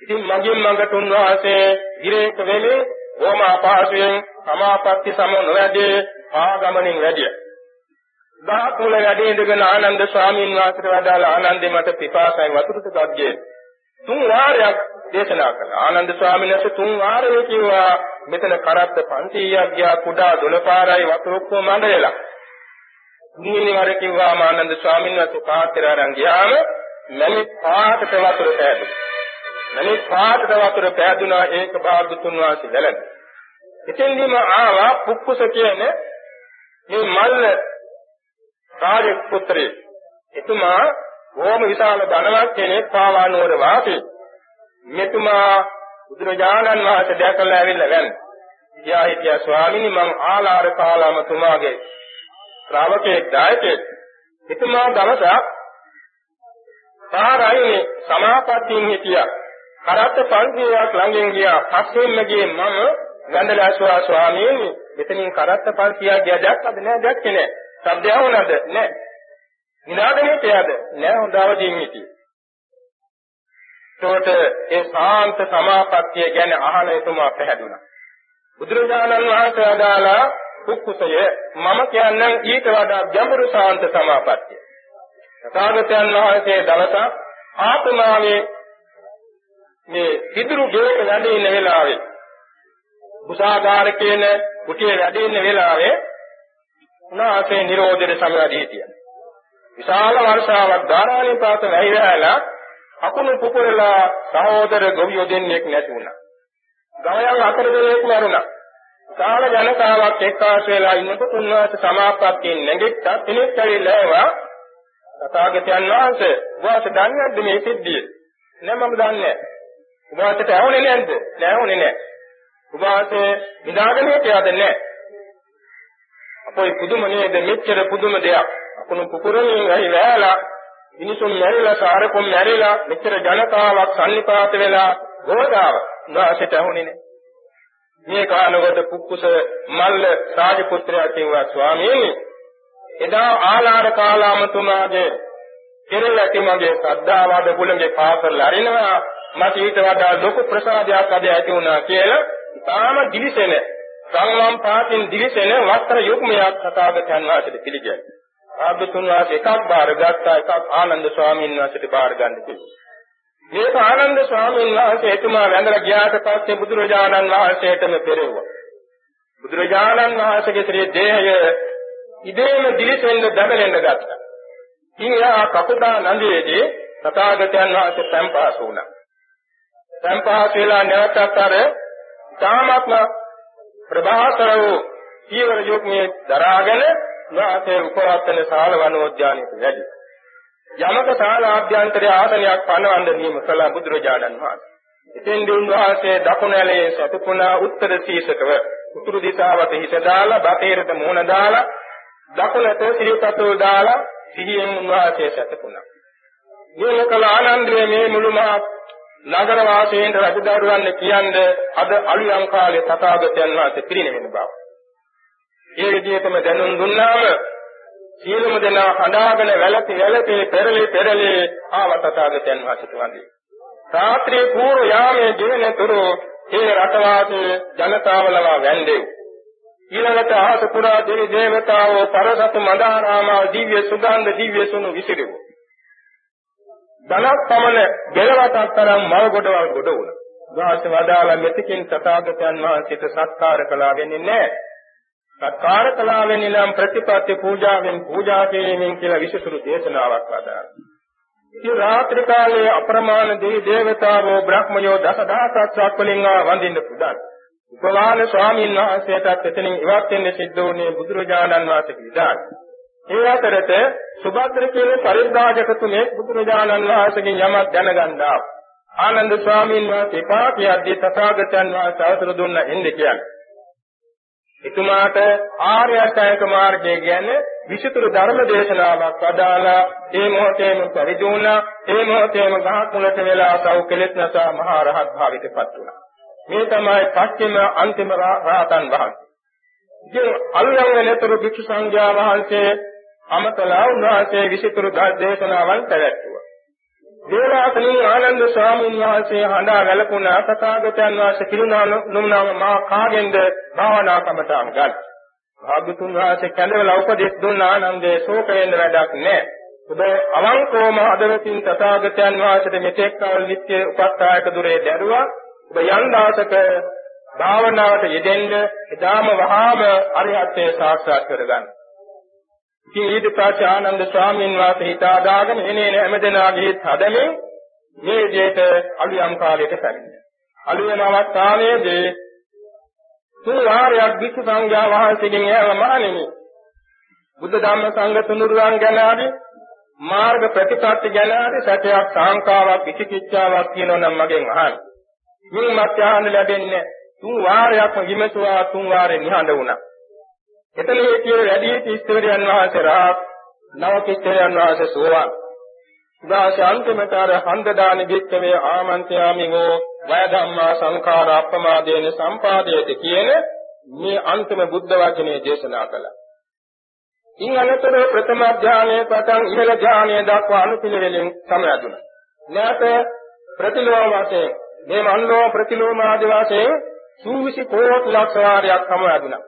ඉතින් මගින් මඟට උන්වහන්සේ ගිරේක වෙලේ බොහොම අපහසුයෙන් සමාපatti සම නොවැදී ආගමනින් වැඩිය. දහත් මුල වැඩි ඉඳගෙන ආනන්ද ස්වාමීන් වහන්සේට වදාළ ආනන්දේ මට පිපාසයි වතුරට ගද්ගේ. තුන් වාරයක් දේශනා කළා. ආනන්ද ස්වාමීන් වහන්සේ තුන් වාරයේ කිව්වා මෙතන කරත්ත 500ක් ගියා කුඩා දොළපාරයි වතුර ඔක්කොම මඩලලා. නිමිනි වර කිව්වා ආනන්ද ස්වාමීන් වහන්සේ පාත්‍රය අරන් ගියාම මැලි පාටට වතුර පෑදුනා. මැලි පාටට වතුර පෑදුනා ඒක භාගතුන් වහන්සේ වැළඳ. එතෙන්දීම ආවා පුක්කුස කියන මේ මල්ල රාජ පුත්‍රයෙක්. එතුමා බොහොම විශාල ධනවත් කෙනෙක් පාවානුවර වාසී. මෙතුමා බුදුරජාණන් වහන්සේ දැකලා ඇවිල්ලා වැන්න. කියා හිටියා ස්වාමීනි මං ආලාර කාලාම තුමාගේ ශ්‍රාවකයෙක් දායකයෙක්. එතුමා දවසක් පාරයිනේ සමාපත්තියෙන් හිටියා. කරත්ත 500ක් ළඟින් ගියා. පස්සෙන්ම ගියේ මම ගන්ධලාස්වා ස්වාමීනි මෙතනින් කරත්ත 500ක් ගියා දැක්කද නෑ දැක්කේ නෑ. සබ්දය වුණාද නෑ. විනාදනේ තියද නෑ හොඳවදීන් හිටියේ. එතකොට ඒ සාන්ත සමාපත්තිය ගැන අහන එතුමා පැහැදුනා. බුදුරජාණන් වහන්සේ අදාලා කුක්කුසය මම කියන්නේ ඊට වඩා ගැඹුරු සාන්ත සමාපත්තිය. තථාගතයන් වහන්සේ දවසක් ආත්මාවේ මේ පිටුරු ගෙවක වැඩ ඉන්න වෙලාවේ බුසාගාර කියන කුටියේ වැඩ ඉන්න වෙලාවේ උනාසේ නිරෝධයට සමවැදී හිටියා. විශාල වර්ෂාවක් ධාරානිපාත වැහි වැහැලා අකුණු පුපුරලා සහෝදර ගොවියෝ දෙන්නෙක් නැති වුණා. ගවයන් හතර දෙනෙක් මරුණා. කාල ජනතාවක් එක්කාසු වෙලා ඉන්නකොට උන්වහන්සේ සමාප්තියෙන් නැගිට්ටා. කෙනෙක් ඇවිල්ලා ඒවා තථාගතයන් වහන්සේ වාස දන්නේ නැද්ද මේ සිද්ධිය? නෑ මම දන්නේ නෑ. උභාසයට ඇහුනේ නැද්ද? නෑ ඇහුනේ නෑ. උභාසයේ විදාගෙන හිටියද නෑ. අපොයි පුදුම නේද මෙච්චර පුදුම දෙයක්. අකුණු කුකුරමින් ඇයි වැයලා මිනිසුන් මැරිලා සාරකොම් මැරිලා මෙච්චර ජනතාවක් සම්නිපාත වෙලා ගෝදාව වාසයට ඇහුනේ නෑ. මේ කාලවල කුක්කුස මල්ල රාජපුත්‍රයා කිව්වා ස්වාමීනි එදා ආලාර කාලාමතුමාගේ කෙරෙලටි මගේ ශ්‍රද්ධාවාද කුලගේ පාසල් අරිනවා මට ඊට වඩා ලොකු ප්‍රසාදයක් අද ඇති වුණා කියලා තාම දිලිසෙන සංවම් පාතින් දිලිසෙන වස්ත්‍ර යුග්මයක් තථාගතයන් වහන්සේට පිළිගැන්නා. ආබ්බතුන් වහන්සේ එකක් බාරගත්තා එකක් ආනන්ද ස්වාමීන් වහන්සේට බාර ගන්න කිව්වා. මේක ආනන්ද ස්වාමීන් වහන්සේ එතුමා වැඳලා ගියාට පස්සේ බුදුරජාණන් වහන්සේටම පෙරෙව්වා. බුදුරජාණන් වහන්සේගේ ශ්‍රී දේහය ඉබේම දිලිසෙන්න දඟලෙන්න ගත්තා. ඊයා කපුටා නන්දියේදී තථාගතයන් වහන්සේ සම්පාස වුණා. සම්පාස වෙලා නැවතත් අර තාමත්ම ප්‍රභාසර වූ ජීවන යුග්මේ දරාගෙන වාසේ උපවත්තන ශාල වනෝද්‍යානයට වැඩි. යමක ශාලාභ්‍යන්තරයේ ආසනයක් පනවන්න නියම කළ බුදුරජාණන් වහන්සේ. එතෙන් දුන් වහන්සේ දකුණැලේ සතුපුණා උත්තර ශීර්ෂකව උතුරු දිශාවට හිස දාලා බටේරට මුහුණ දාලා දකුණට සිරිපතුල් දාලා සිහියෙන් උන්වහන්සේ සැතපුණා. මේ කල ආනන්දයේ මේ මුළු මහත් නගර වාසීන්ට රජදරුවන් කියන්නේ අද අලුයම් කාලේ තථාගතයන් වහන්සේ පිරිනැමෙන බව. ඒ විදිහටම දැනුම් දුන්නාම සියලුම දෙනා හඬාගෙන වැළපි වැළපි පෙරලි පෙරලි ආව තථාගතයන් වහන්සේට වඳිනවා. රාත්‍රී පූර්ව යාමේ ජීවන තුරු ඒ රටවාසී ජනතාවලව වැන්දෙව්. ඊළඟට ආස පුරා දෙවි දේවතාවෝ පරසතු මදාරාමා දිව්‍ය සුගන්ධ දිව්‍ය සුණු විසිරුවෝ. ධනක් පමණ ගෙලවටක් තරම් මව ගොඩවල් ගොඩ වුණා. වාස වදාලා මෙතකින් තථාගතයන් වහන්සේට සත්කාර කළා වෙන්නේ නැහැ. සත්කාර කළා වෙන්නේ නම් ප්‍රතිපත්ති පූජාවෙන් පූජා කිරීමෙන් කියලා විශේෂ දේශනාවක් වදාළා. ඉතින් රාත්‍රී කාලයේ අප්‍රමාණ දෙවි දේවතාවෝ බ්‍රහ්මයෝ දසදහසක් වලින් වඳින්න පුදන්. උපවාන ස්වාමීන් වහන්සේටත් එතනින් ඉවත් වෙන්න සිද්ධ වුණේ බුදුරජාණන් වහන්සේ විදාන. ඒ අතරත සුභද්‍ර කියන පරිබ්‍රාජකතුමේ බුදුරජාණන් වහන්සේගෙන් යමක් දැනගන්නා. ආනන්ද ස්වාමීන් වහන්සේ පාපියද්දී තථාගතයන් වහන්සේ අවසර දුන්න එන්න කියන්නේ. එතුමාට ආර්ය අෂ්ටාංග මාර්ගය කියන්නේ විශිතුරු ධර්ම දේශනාවක් අදාලා ඒ මොහොතේම පරිදුණා ඒ මොහොතේම ගහකුලට වෙලා සව් කෙලෙස් නැසා මහා රහත් භාවිතපත් වුණා. මේ තමයි පස්චිම අන්තිම රහතන් වහන්සේ. ඉතින් අල්ලංගනතර භික්ෂු සංඝයා වහන්සේ අමතලා උන්වහන්සේ විසිතුරු දේශනාවන් පැවැත්වුවා. දේවාතනී ආනන්ද ස්වාමීන් වහන්සේ හඬා වැළපුණා තථාගතයන් වහන්සේ කිරුණා නුම්නාම මා කාගෙන්ද භාවනා කමටාන් ගන්න. භාග්‍යතුන් වහන්සේ කැඳවලා උපදෙස් දුන්න ආනන්දේ ශෝක වෙන්න වැඩක් නැහැ. ඔබ අවංකවම අදවතින් තථාගතයන් වහන්සේට මෙතෙක් කල නිත්‍ය උපස්ථායක දුරේ දැරුවා. ඔබ යම් දාසක භාවනාවට යෙදෙන්න එදාම වහාම අරිහත්ත්වයට සාක්ෂාත් කරගන්න. ඉතින් ඊට පස්සේ ආනන්ද ස්වාමීන් වහන්සේ හිතාදාගෙන එනේ හැමදෙනාගේ හදමින් මේ විදිහට අලුයම් කාලයට පැමිණෙනවා. අලුයම් අවස්ථාවේදී තුන් වාරයක් විසු සංඝයා වහන්සේගෙන් ඇව මහණෙනි බුද්ධ ධම්ම සංඝ තුනුරුවන් ගැන ආදී මාර්ග ප්‍රතිපත්ති ගැන ආදී සත්‍යයක් සාංකාවක් විචිකිච්ඡාවක් කියනවා නම් මගෙන් අහන්න. මින් මත් ආහන්න ලැබෙන්නේ තුන් වාරයක්ම විමසුවා තුන් වාරේ නිහඬ වුණා. එතන හිටිය වැඩි ඉස්තවරයන් වහන්සේ රාත් නව කිස්තරයන් වහන්සේ සෝවාන්. උදාස අන්තිමට අර හන්ද දාන වික්කමේ ආමන්ත්‍යාමිගෝ වය ධම්මා සංඛාර අප්‍රමාදේන සම්පාදේත කියන මේ අන්තිම බුද්ධ වචනේ දේශනා කළා. ඉන් අනතර ප්‍රථම ධානයේ පටන් ඉහළ ධානයේ දක්වා අනුපිළිවෙලින් සමයදුණා. නැත ප්‍රතිලෝම වශයෙන් මේ මන්නෝ ප්‍රතිලෝම ආදි වශයෙන් සූවිසි කෝටි ලක්ෂ වාරයක් සමයදුණා.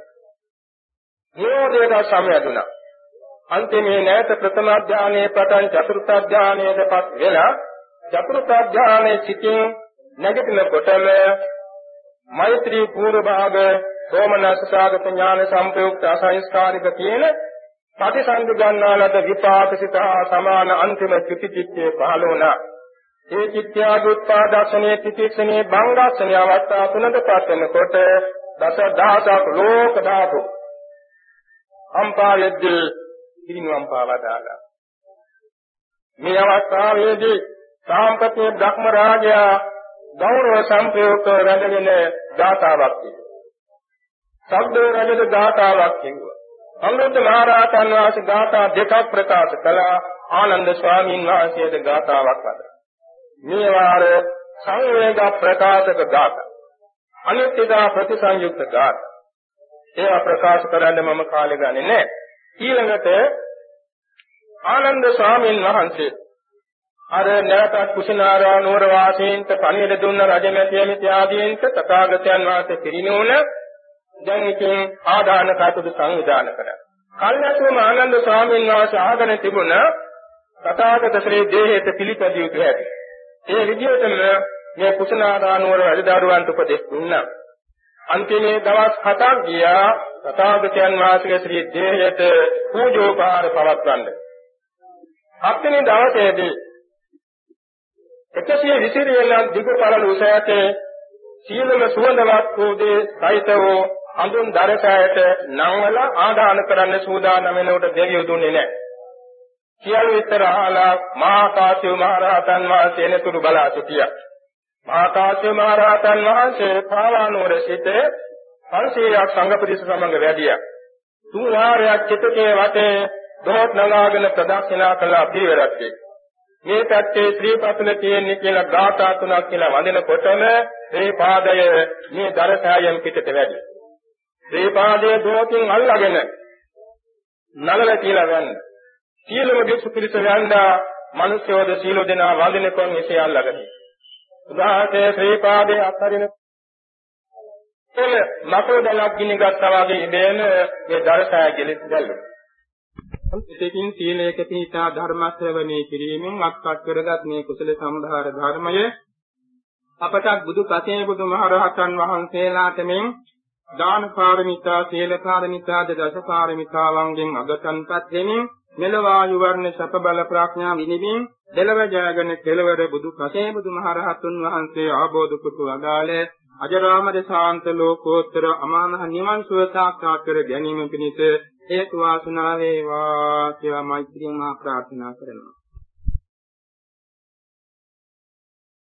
නිරෝධයට සමයදුණා. අන්තිමේ නැත ප්‍රථම ධානයේ පටන් චතුර්ථ ධානයේදපත් වෙලා චතුර්ථ ධානයේ සිටින් නැගිටිනකොටම මෛත්‍රී පූර්ව භාග සෝමනස්ස සාගත ඥාන සංපයුක්ත අසංස්කාරික කියන ප්‍රතිසන්දි ගන්නාලද විපාකසිත සමාන අන්තිම චුතිචිත්තේ පහළ වුණා. ඒ චිත්‍යාදුත්පාදර්ශනයේ තිතික්ෂණේ භංගාසනයේ අවස්ථා තුනකට පත් වෙනකොට දස දහසක් ලෝක ධාතු අම්පායෙද්දී පිරිනුවම් පාවා දාලා මේ අවස්ථාවේදී සාම්පතේ බ්‍රහ්ම රාජයා ගෞරව සංප්‍රයුක්ත රැඳගෙන ගාතාවක් කිව්වා. සබ්ද රජද ගාතාවක් කිව්වා. අනුරුද්ධ මහරහතන් වහන්සේ ගාථා දෙකක් ප්‍රකාශ කළා. ආනන්ද ස්වාමීන් වහන්සේද ගාතාවක් වදා. මේ වාර සංවේග ප්‍රකාශක ගාථා. අනිත්‍යදා ප්‍රතිසංයුක්ත ගාථා. ඒවා ප්‍රකාශ කරන්න මම කාලය ගන්නේ නැහැ. ඊළඟට ආනන්ද ස්වාමීන් වහන්සේ අර නැවතත් කුසිනාරා නුවර වාසීන්ට පණිවිඩ දුන්න රජමැතිය මිත්‍ය ආදීන්ට තථාගතයන් වහන්සේ පිරිනෝන දැන් ඉතින් ආදාන කටයුතු සංවිධානය කරා. කල්යතුම ආනන්ද ස්වාමීන් වහන්සේ ආගෙන තිබුණ තථාගත ශ්‍රී දේහයට පිළිපැදිය යුතු හැටි. ඒ විදිහටම මේ කුසිනාරා නුවර රජදරුවන්ට උපදෙස් දුන්නා. අන්තිමේ දවස් හතක් ගියා තථාගතයන් වහන්සේගේ ශ්‍රී දේහයට පූජෝපහාර පවත්වන්න. හත්වෙනි දවසේදී 120 වෙනක් දිග පළල උසයට සීලම සුවඳවත් වූ දේ සහිතව හඳුන් දරසයට නංවල ආදාන කරන්න සූදානම් වෙනකොට දෙවියෝ දුන්නේ නැහැ. සියලු විතර අහලා මහා කාශ්‍යප මහ රහතන් වහන්සේ එනතුරු බලා සිටියා. මහා කාශ්‍යප මහ රහතන් වහන්සේ පාවානුවර සිට 500ක් සංඝ පිරිස සමග වැඩියා. තුන් වාරයක් චිතකේ වටේ දොහොත් නගාගෙන ප්‍රදක්ෂිනා කළා පිරිවරක් මේ පැත්තේ ශ්‍රී පතුල තියෙන්නේ කියලා ගාථා තුනක් කියලා වඳිනකොටම ශ්‍රී පාදය මේ දරසායෙන් පිටට වැඩි. ශ්‍රී පාදයේ දෝතින් අල්ලාගෙන නලල කියලා ගන්න. සියලුම භික්ෂු පිරිස යන්දා මිනිස්යෝද සීල දෙනා වඳිනකොන් එසේ අල්ලාගෙන. උදාහරණේ ශ්‍රී පාදයේ අත්හරින එල මකෝ දලක් ගිනි ගත්තා වගේ ඉඳගෙන මේ දරසාය ගෙලෙත් දැල්ලුවා. ඉතින් සීලයක පිහිටා ධර්ම ශ්‍රවණය කිරීමෙන් අත්පත් කරගත් මේ කුසල සම්භාර ධර්මය අපට බුදු පසේ බුදුමහරහතන් වහන්සේලාට මෙන් දාන පාරමිතා, සීල පාරමිතා, දස පාරමිතාවන්ගෙන් අගතන්පත් වෙමින් මෙලව ආයු වර්ණ සප බල ප්‍රඥා විනිමින් දෙලව ජයගෙන කෙලවර බුදු පසේ බුදුමහරහතුන් වහන්සේ ආબોධ කුතු අදාළේ අජරාමර ශාන්ත ලෝකෝත්තර අමාමහ නිවන් සුව සාක්ෂාත් කර ගැනීම පිණිස හේතු වාසනා වේවා කියලා මෛත්‍රියෙන් මා ප්‍රාර්ථනා කරනවා.